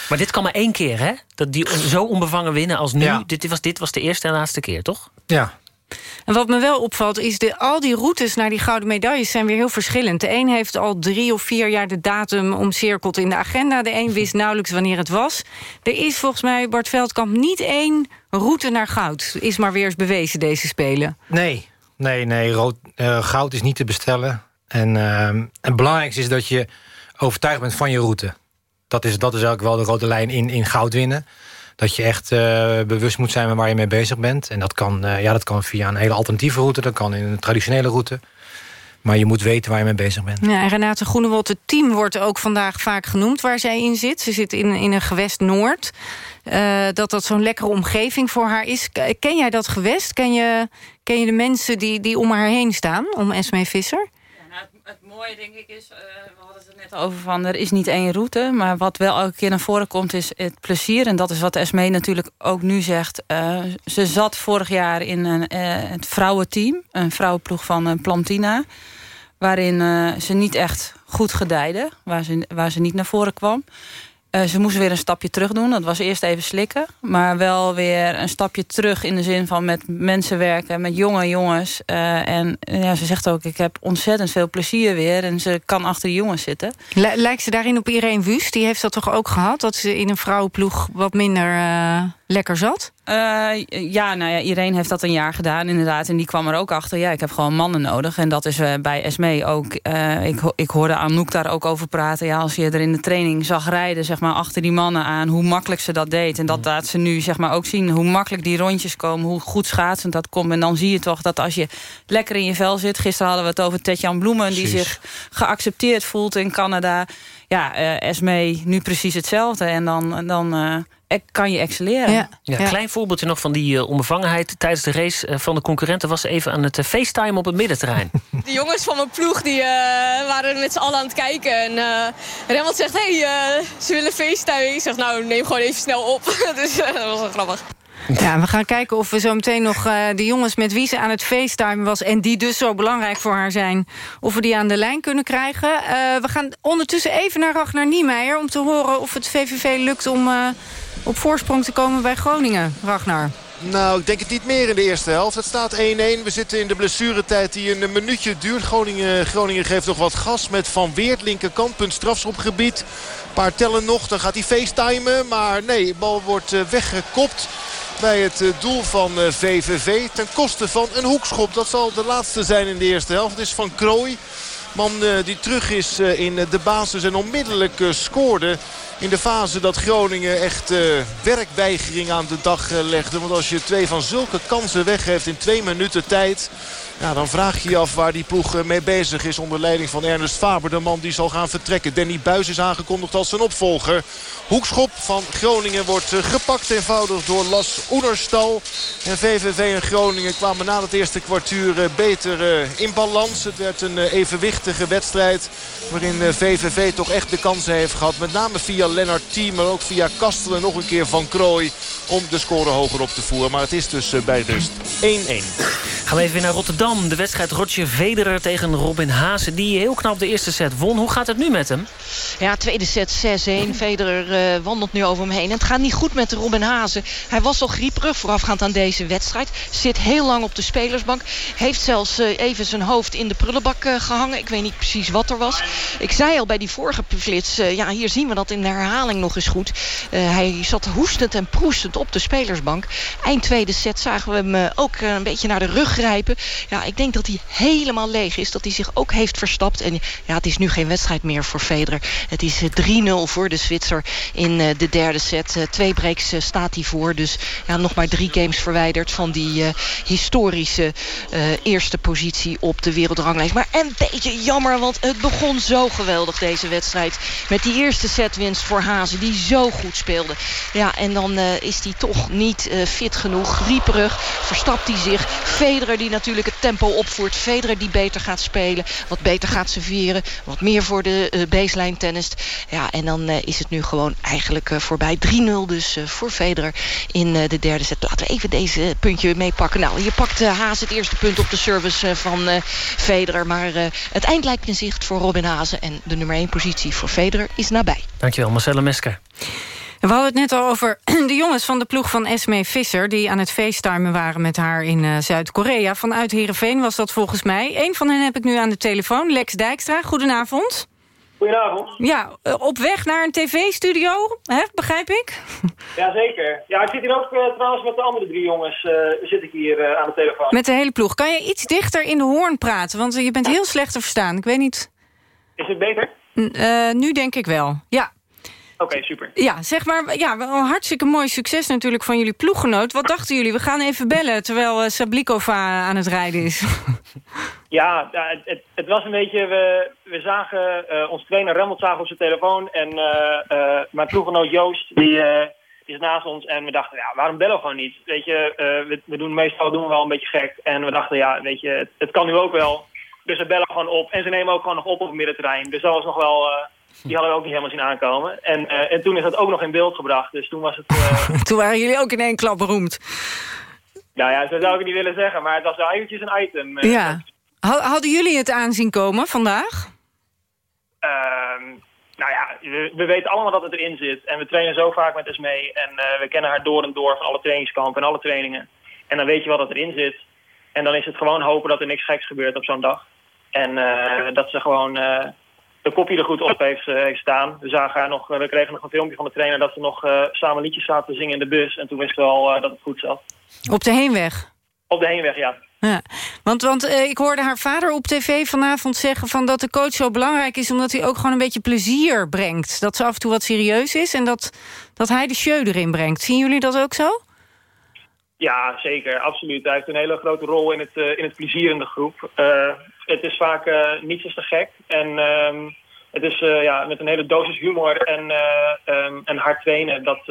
Maar dit kan maar één keer, hè? Dat die zo onbevangen winnen als nu. Ja. Dit, was, dit was de eerste en laatste keer, toch? Ja. En wat me wel opvalt is de, al die routes naar die gouden medailles zijn weer heel verschillend. De een heeft al drie of vier jaar de datum omcirkeld in de agenda. De een wist nauwelijks wanneer het was. Er is volgens mij, Bart Veldkamp, niet één route naar goud. Is maar weer eens bewezen deze Spelen. Nee, nee, nee. Rood, eh, goud is niet te bestellen. En ehm, het belangrijkste is dat je overtuigd bent van je route. Dat is, dat is eigenlijk wel de rode lijn in, in goud winnen. Dat je echt eh, bewust moet zijn waar je mee bezig bent. En dat kan, eh, ja, dat kan via een hele alternatieve route. Dat kan in een traditionele route. Maar je moet weten waar je mee bezig bent. Ja, en Renate Groenewold, het team wordt ook vandaag vaak genoemd waar zij in zit. Ze zit in, in een gewest Noord. Eh, dat dat zo'n lekkere omgeving voor haar is. Ken jij dat gewest? Ken je, ken je de mensen die, die om haar heen staan? Om Esmee Visser? Het mooie denk ik is, eh, we hadden het er net over van... er is niet één route, maar wat wel elke keer naar voren komt is het plezier. En dat is wat Esmee natuurlijk ook nu zegt. Eh, ze zat vorig jaar in een, eh, het vrouwenteam, een vrouwenploeg van Plantina... waarin ze niet echt goed gedijde, waar ze, waar ze niet naar voren kwam. Eh, ze moest weer een stapje terug doen. Dat was eerst even slikken. Maar wel weer een stapje terug in de zin van met mensen werken. Met jonge jongens. Eh, en ja, ze zegt ook, ik heb ontzettend veel plezier weer. En ze kan achter de jongens zitten. Li- Lijkt ze daarin op Irene Wust? Die heeft dat toch ook gehad? Dat ze in een vrouwenploeg wat minder eh, lekker zat? Eh, ja, nou ja, iedereen heeft dat een jaar gedaan inderdaad. En die kwam er ook achter, ja, ik heb gewoon mannen nodig. En dat is eh, bij Esmee ook. eh, ik, ik hoorde Anouk daar ook over praten. Ja, als je er in de training zag rijden, zeg maar, achter die mannen aan... hoe makkelijk ze dat deed. En dat laat ze nu zeg maar, ook zien hoe makkelijk die rondjes komen... hoe goed schaatsend dat komt. En dan zie je toch dat als je lekker in je vel zit... gisteren hadden we het over Tetjan Bloemen... die Precies. zich geaccepteerd voelt in Canada. Ja, eh Esmee nu precies hetzelfde. En dan, dan eh, kan je excelleren. Ja, een klein voorbeeldje nog van die eh, onbevangenheid. Tijdens de race eh, van de concurrenten was ze even aan het eh, facetime op het middenterrein. De jongens van mijn ploeg die, eh, waren met z'n allen aan het kijken. En uh, Remmelt zegt, hé, hey, ze willen facetimen. Ik zeg, nou, neem gewoon even snel op. dus dat was wel grappig. Ja, we gaan kijken of we zo meteen nog eh, de jongens met wie ze aan het facetimen was... en die dus zo belangrijk voor haar zijn, of we die aan de lijn kunnen krijgen. Eh, we gaan ondertussen even naar Ragnar Niemeyer... om te horen of het VVV lukt om eh, op voorsprong te komen bij Groningen. Ragnar. Nou, ik denk het niet meer in de eerste helft. Het staat 1-1. We zitten in de blessuretijd die een minuutje duurt. Groningen, Groningen geeft nog wat gas met Van Weert. Linkerkant, punt strafschopgebied. Een paar tellen nog. Dan gaat hij facetimen. Maar nee, de bal wordt eh, weggekopt bij het eh, doel van VVV. Ten koste van een hoekschop. Dat zal de laatste zijn in de eerste helft. Het is van Krooi. Man uh, die terug is uh, in de basis en onmiddellijk uh, scoorde. In de fase dat Groningen echt werkweigering aan de dag legde. Want als je twee van zulke kansen weggeeft in twee minuten tijd... Ja, dan vraag je je af waar die ploeg mee bezig is onder leiding van Ernest Faber. De man die zal gaan vertrekken. Danny Buis is aangekondigd als zijn opvolger. Hoekschop van Groningen wordt gepakt eenvoudig door Las Oenerstal. En VVV en Groningen kwamen na het eerste kwartuur beter in balans. Het werd een evenwichtige wedstrijd waarin VVV toch echt de kansen heeft gehad. Met name via Lennart Thiem, maar ook via Kastel en nog een keer Van Krooi om de score hoger op te voeren. Maar het is dus bij rust 1-1. Gaan we even weer naar Rotterdam. De wedstrijd Roger Federer tegen Robin Haase... die heel knap de eerste set won. Hoe gaat het nu met hem? Ja, tweede set 6-1. Federer uh, wandelt nu over hem heen. En het gaat niet goed met Robin Haase. Hij was al grieperig voorafgaand aan deze wedstrijd. Zit heel lang op de spelersbank. Heeft zelfs uh, even zijn hoofd in de prullenbak uh, gehangen. Ik weet niet precies wat er was. Ik zei al bij die vorige flits... ja, hier zien we dat in de herhaling nog eens goed. hij zat hoestend en proestend op de spelersbank. Eind tweede set zagen we hem ook een beetje naar de rug grijpen. Ja, ik denk dat hij helemaal leeg is. Dat hij zich ook heeft verstapt. En ja, het is nu geen wedstrijd meer voor Federer. Het is 3-0 voor de Zwitser in de derde set. twee breaks staat hij voor. Dus ja, nog maar drie games verwijderd van die historische eerste positie op de wereldranglijst. Maar een beetje jammer, want het begon zo geweldig deze wedstrijd. Met die eerste setwinst voor Hazen, die zo goed speelde. Ja, en dan is hij toch niet fit genoeg. Grieperig verstapt hij zich. Federer die natuurlijk het tempo opvoert. Federer die beter gaat spelen. Wat beter gaat serveren. Wat meer voor de baseline tennist. Ja, en dan is het nu gewoon eigenlijk voorbij. 3-0 dus voor Federer in de derde set. Laten we even deze puntje meepakken. Nou, hier pakt Haas het eerste punt op de service van Federer. Maar het eind lijkt in zicht voor Robin Hazen. En de nummer 1 positie voor Federer is nabij. Dankjewel, Marcella Mesker. We hadden het net al over de jongens van de ploeg van Esme Visser... die aan het facetimen waren met haar in uh, Zuid-Korea. Vanuit Heerenveen was dat volgens mij. Eén van hen heb ik nu aan de telefoon, Lex Dijkstra. Goedenavond. Goedenavond. Ja, op weg naar een tv-studio, begrijp ik? Jazeker. Ja, ik zit hier ook uh, trouwens met de andere drie jongens uh, zit ik hier aan de telefoon. Met de hele ploeg. Kan je iets dichter in de hoorn praten? Want je bent heel slecht te verstaan. Ik weet niet... Is het beter? nu denk ik wel, ja. Oké, okay, super. Ja, zeg maar, ja, een hartstikke mooi succes natuurlijk van jullie ploeggenoot. Wat dachten jullie? We gaan even bellen terwijl Sablikova aan het rijden is. Ja, het, het, het, was een beetje... We, we zagen uh, ons trainer Remmelt zagen op zijn telefoon. En uh, uh, mijn ploeggenoot Joost, die, die, is naast ons. En we dachten, ja, waarom bellen we gewoon niet? Weet je, we, we, doen meestal doen we wel een beetje gek. En we dachten, ja, weet je, het, het, kan nu ook wel. Dus we bellen gewoon op. En ze nemen ook gewoon nog op op het middenterrein. Dus dat was nog wel... die hadden we ook niet helemaal zien aankomen. En, en toen is dat ook nog in beeld gebracht. Dus toen was het... toen waren jullie ook in één klap beroemd. Nou ja, zo zou ik het niet willen zeggen. Maar het was wel eventjes een item. Ja. Hadden jullie het aanzien komen vandaag? Uh, nou ja, we, we, weten allemaal dat het erin zit. En we trainen zo vaak met mee. En uh, we kennen haar door en door van alle trainingskampen en alle trainingen. En dan weet je wel dat erin zit. En dan is het gewoon hopen dat er niks geks gebeurt op zo'n dag. En uh, dat ze gewoon uh, de kopje er goed op heeft, heeft, staan. We, zagen haar nog, we kregen nog een filmpje van de trainer dat ze nog samen liedjes zaten te zingen in de bus. En toen wisten we al dat het goed zat. Op de heenweg? Op de heenweg, ja. Ja, want, want uh, ik hoorde haar vader op tv vanavond zeggen... Van dat de coach zo belangrijk is omdat hij ook gewoon een beetje plezier brengt. Dat ze af en toe wat serieus is en dat, dat hij de show erin brengt. Zien jullie dat ook zo? Ja, zeker. Absoluut. Hij heeft een hele grote rol in het, uh, in het plezier in de groep. Uh, het is vaak niet zo te gek. En ehm, het is ja, met een hele dosis humor en, um, en hard trainen. Dat,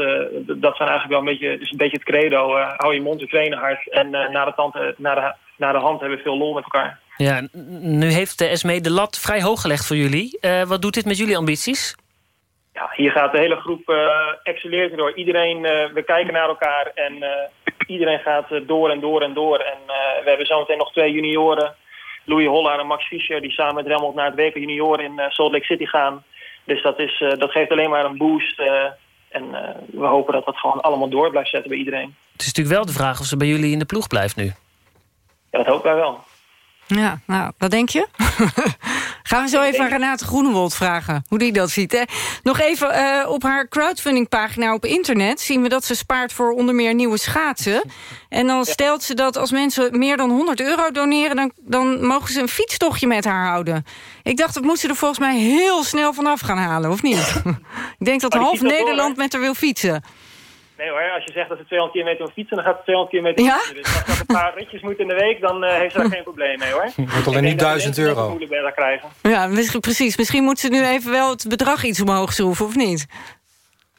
dat zijn eigenlijk wel een beetje, is een beetje het credo. hou je mond, we trainen hard. En naar, de de, de hand hebben we veel lol met elkaar. Ja, nu heeft de SME de lat vrij hoog gelegd voor jullie. Uh, wat doet dit met jullie ambities? Ja, hier gaat de hele groep uh, excelleert door. Iedereen, uh, we kijken naar elkaar en iedereen gaat door en door en door. En we hebben zometeen nog twee junioren. Louis Hollaar en Max Fischer, die samen met Remmelt naar het WK Junior in Salt Lake City gaan. Dus dat, is, dat geeft alleen maar een boost. en we hopen dat dat gewoon allemaal door blijft zetten bij iedereen. Het is natuurlijk wel de vraag of ze bij jullie in de ploeg blijft nu. Ja, dat hopen wij wel. Ja, nou, wat denk je? Gaan we zo even aan Renate Groenewold vragen hoe die dat ziet. Hè? Nog even uh, op haar crowdfundingpagina op internet... zien we dat ze spaart voor onder meer nieuwe schaatsen. En dan stelt ze dat als mensen meer dan 100 euro doneren... Dan, dan mogen ze een fietstochtje met haar houden. Ik dacht, dat moesten er volgens mij heel snel vanaf gaan halen, of niet? Ik denk dat half Nederland met haar wil fietsen. Nee hoor, als je zegt dat ze 200 kilometer moet fietsen, dan gaat ze 200 kilometer Ja? fietsen. Dus als ze een paar ritjes moet in de week, dan eh, heeft ze daar geen probleem mee hoor. Wordt alleen niet 1000 euro. moeilijk bij haar krijgen. Ja, misschien, precies. Misschien moet ze nu even wel het bedrag iets omhoog schroeven, of niet?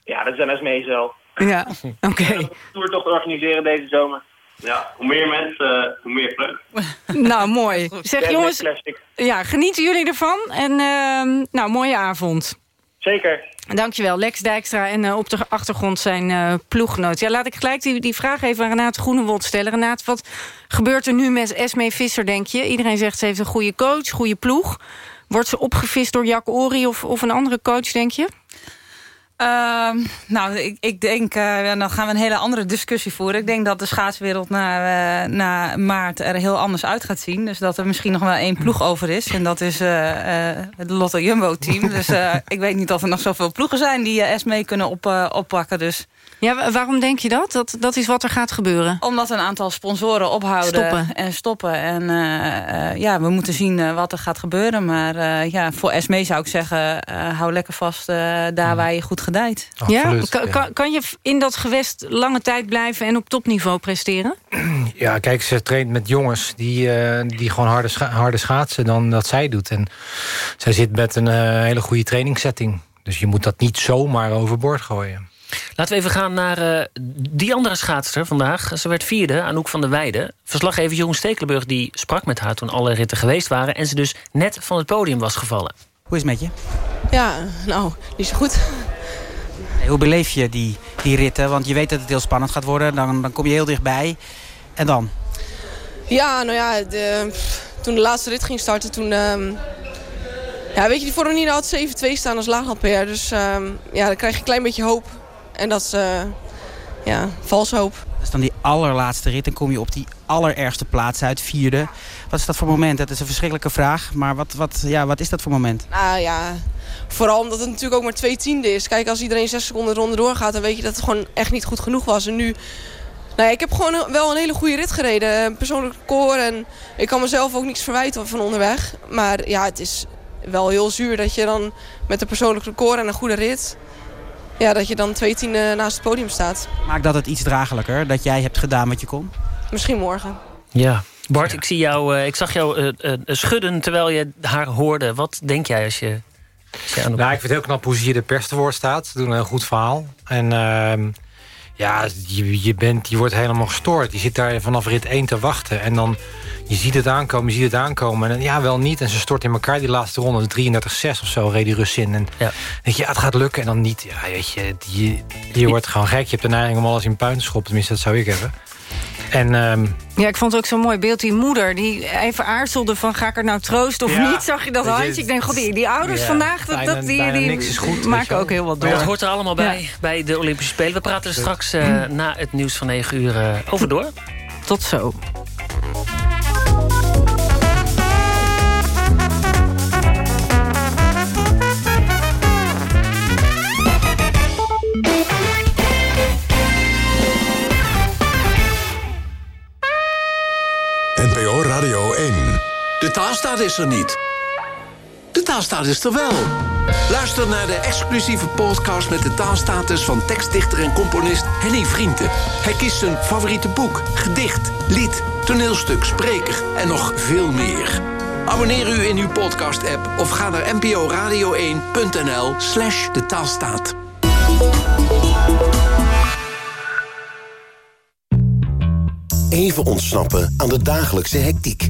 Ja, dat zijn mee zelf. Ja, oké. Tour toch te organiseren deze zomer. Ja, hoe meer mensen, hoe meer pluk. Nou, mooi. Zeg Ja, jongens, ja, genieten jullie ervan? En ehm, nou, mooie avond. Zeker. Dankjewel, Lex Dijkstra en eh, op de achtergrond zijn eh ploeggenoot. Ja, laat ik gelijk die, die vraag even aan Renate Groenewold stellen. Renate, wat gebeurt er nu met Esme Visser, denk je? Iedereen zegt ze heeft een goede coach, goede ploeg. Wordt ze opgevist door Jack Ori of, of een andere coach, denk je? Ehm, nou, ik, ik denk, eh, dan gaan we een hele andere discussie voeren. Ik denk dat de schaatswereld na, eh, na maart er heel anders uit gaat zien. Dus dat er misschien nog wel één ploeg over is. En dat is eh, het Lotto Jumbo-team. Dus eh, ik weet niet of er nog zoveel ploegen zijn die uh, mee kunnen op, oppakken. Dus. Ja, wa- waarom denk je dat? dat? Dat is wat er gaat gebeuren. Omdat een aantal sponsoren ophouden Stoppen. en stoppen. En ja, we moeten zien wat er gaat gebeuren. Maar ja, voor Esmee zou ik zeggen, hou lekker vast daar waar je goed gedijt. ja? Kan, kan, kan je in dat gewest lange tijd blijven en op topniveau presteren? Ja, kijk, ze traint met jongens die, eh, die gewoon harde, scha harde schaatsen dan dat zij doet. En zij zit met een eh, hele goede trainingssetting. Dus je moet dat niet zomaar overboord gooien. Laten we even gaan naar eh, die andere schaatster vandaag. Ze werd vierde, Anouk van der Weijden. Verslaggever Jeroen Stekelenburg die sprak met haar toen alle ritten geweest waren... en ze dus net van het podium was gevallen. Hoe is het met je? Ja, nou, niet zo goed. Hoe beleef je die, die ritten? Want je weet dat het heel spannend gaat worden. Dan, dan kom je heel dichtbij. En dan? Ja, nou ja, de, pff, toen de laatste rit ging starten, toen... ehm, ja, weet je, die Foronina had 7-2 staan als laagampère. Dus ehm, ja, dan krijg je een klein beetje hoop. En dat is, eh, ja, vals hoop. Dat is dan die allerlaatste rit. Dan kom je op die allerergste plaats uit, vierde. Wat is dat voor moment? Dat is een verschrikkelijke vraag. Maar wat, wat, ja, wat is dat voor moment? Nou ja, vooral omdat het natuurlijk ook maar twee tiende is. Kijk, als iedereen zes seconden de ronde doorgaat, dan weet je dat het gewoon echt niet goed genoeg was. En nu, nou ja, ik heb gewoon wel een hele goede rit gereden. Persoonlijk record en ik kan mezelf ook niks verwijten van onderweg. Maar ja, het is wel heel zuur dat je dan met een persoonlijk record en een goede rit... Ja, dat je dan twee tienden naast het podium staat. Maakt dat het iets draaglijker? Dat jij hebt gedaan wat je kon? Misschien morgen. Ja. Bart, ik, zie jou, eh, ik zag jou eh, eh, schudden terwijl je haar hoorde. Wat denk jij als je... Als je Anouk- Nou, ik vind het heel knap hoe ze hier de pers te woord staat. Ze doen een heel goed verhaal. En ehm, ja, je, je, bent, je wordt helemaal gestoord. Je zit daar vanaf rit 1 te wachten. En dan, je ziet het aankomen, je ziet het aankomen. En dan, ja, wel niet. En ze stort in elkaar die laatste ronde. 33-6 of zo reed die Rus in. En ja. denk je, ja, het gaat lukken. En dan niet. Ja, weet je, je, je wordt gewoon gek. Je hebt de neiging om alles in puin te schoppen. Tenminste, dat zou ik hebben. En ehm, Ja, ik vond het ook zo'n mooi beeld. Die moeder die even aarzelde van ga ik er nou troosten of Ja. niet. Zag je dat Weet je, handje? Ik denk, god, die, die ouders Ja. vandaag, dat, Bijna- dat, die, bijna die niks is goed, weet je maken ook heel wat door. Dat hoort er allemaal bij, bij de Olympische Spelen. We praten er straks eh, na het nieuws van 9 uur eh, over door. Tot zo. De taalstaat is er niet. De taalstaat is er wel. Luister naar de exclusieve podcast met de taalstatus van tekstdichter en componist Henny Vrienden. Hij kiest zijn favoriete boek, gedicht, lied, toneelstuk, spreker en nog veel meer. Abonneer u in uw podcast-app of ga naar nporadio1.nl slash de taalstaat. Even ontsnappen aan de dagelijkse hectiek.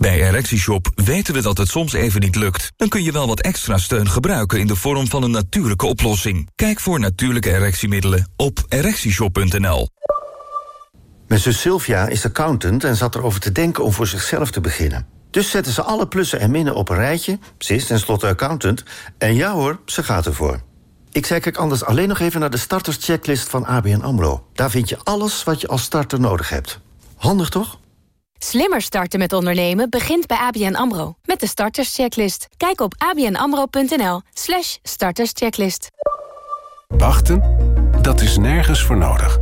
Bij ErectieShop weten we dat het soms even niet lukt. Dan kun je wel wat extra steun gebruiken in de vorm van een natuurlijke oplossing. Kijk voor natuurlijke erectiemiddelen op ErectieShop.nl. Mijn zus Sylvia is accountant en zat erover te denken om voor zichzelf te beginnen. Dus zetten ze alle plussen en minnen op een rijtje. Ze is tenslotte accountant. En ja hoor, ze gaat ervoor. Ik zei, kijk anders alleen nog even naar de starterschecklist van ABN AMRO. Daar vind je alles wat je als starter nodig hebt. Handig toch? Slimmer starten met ondernemen begint bij ABN AMRO. Met de starterschecklist. Kijk op abnamro.nl slash starterschecklist. Wachten? Dat is nergens voor nodig.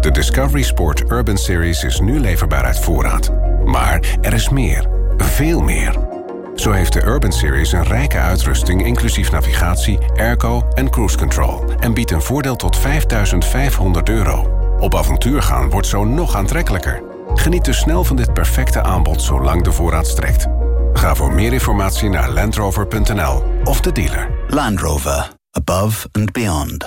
De Discovery Sport Urban Series is nu leverbaar uit voorraad. Maar er is meer. Veel meer. Zo heeft de Urban Series een rijke uitrusting... inclusief navigatie, airco en cruise control... en biedt een voordeel tot 5500 euro. Op avontuur gaan wordt zo nog aantrekkelijker. Geniet dus snel van dit perfecte aanbod zolang de voorraad strekt. Ga voor meer informatie naar landrover.nl of de dealer. Land Rover. Above and beyond.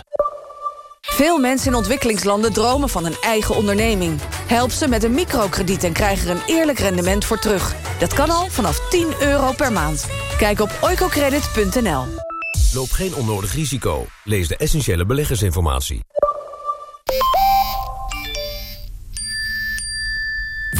Veel mensen in ontwikkelingslanden dromen van een eigen onderneming. Help ze met een microkrediet en krijg er een eerlijk rendement voor terug. Dat kan al vanaf 10 euro per maand. Kijk op oicocredit.nl. Loop geen onnodig risico. Lees de essentiële beleggersinformatie.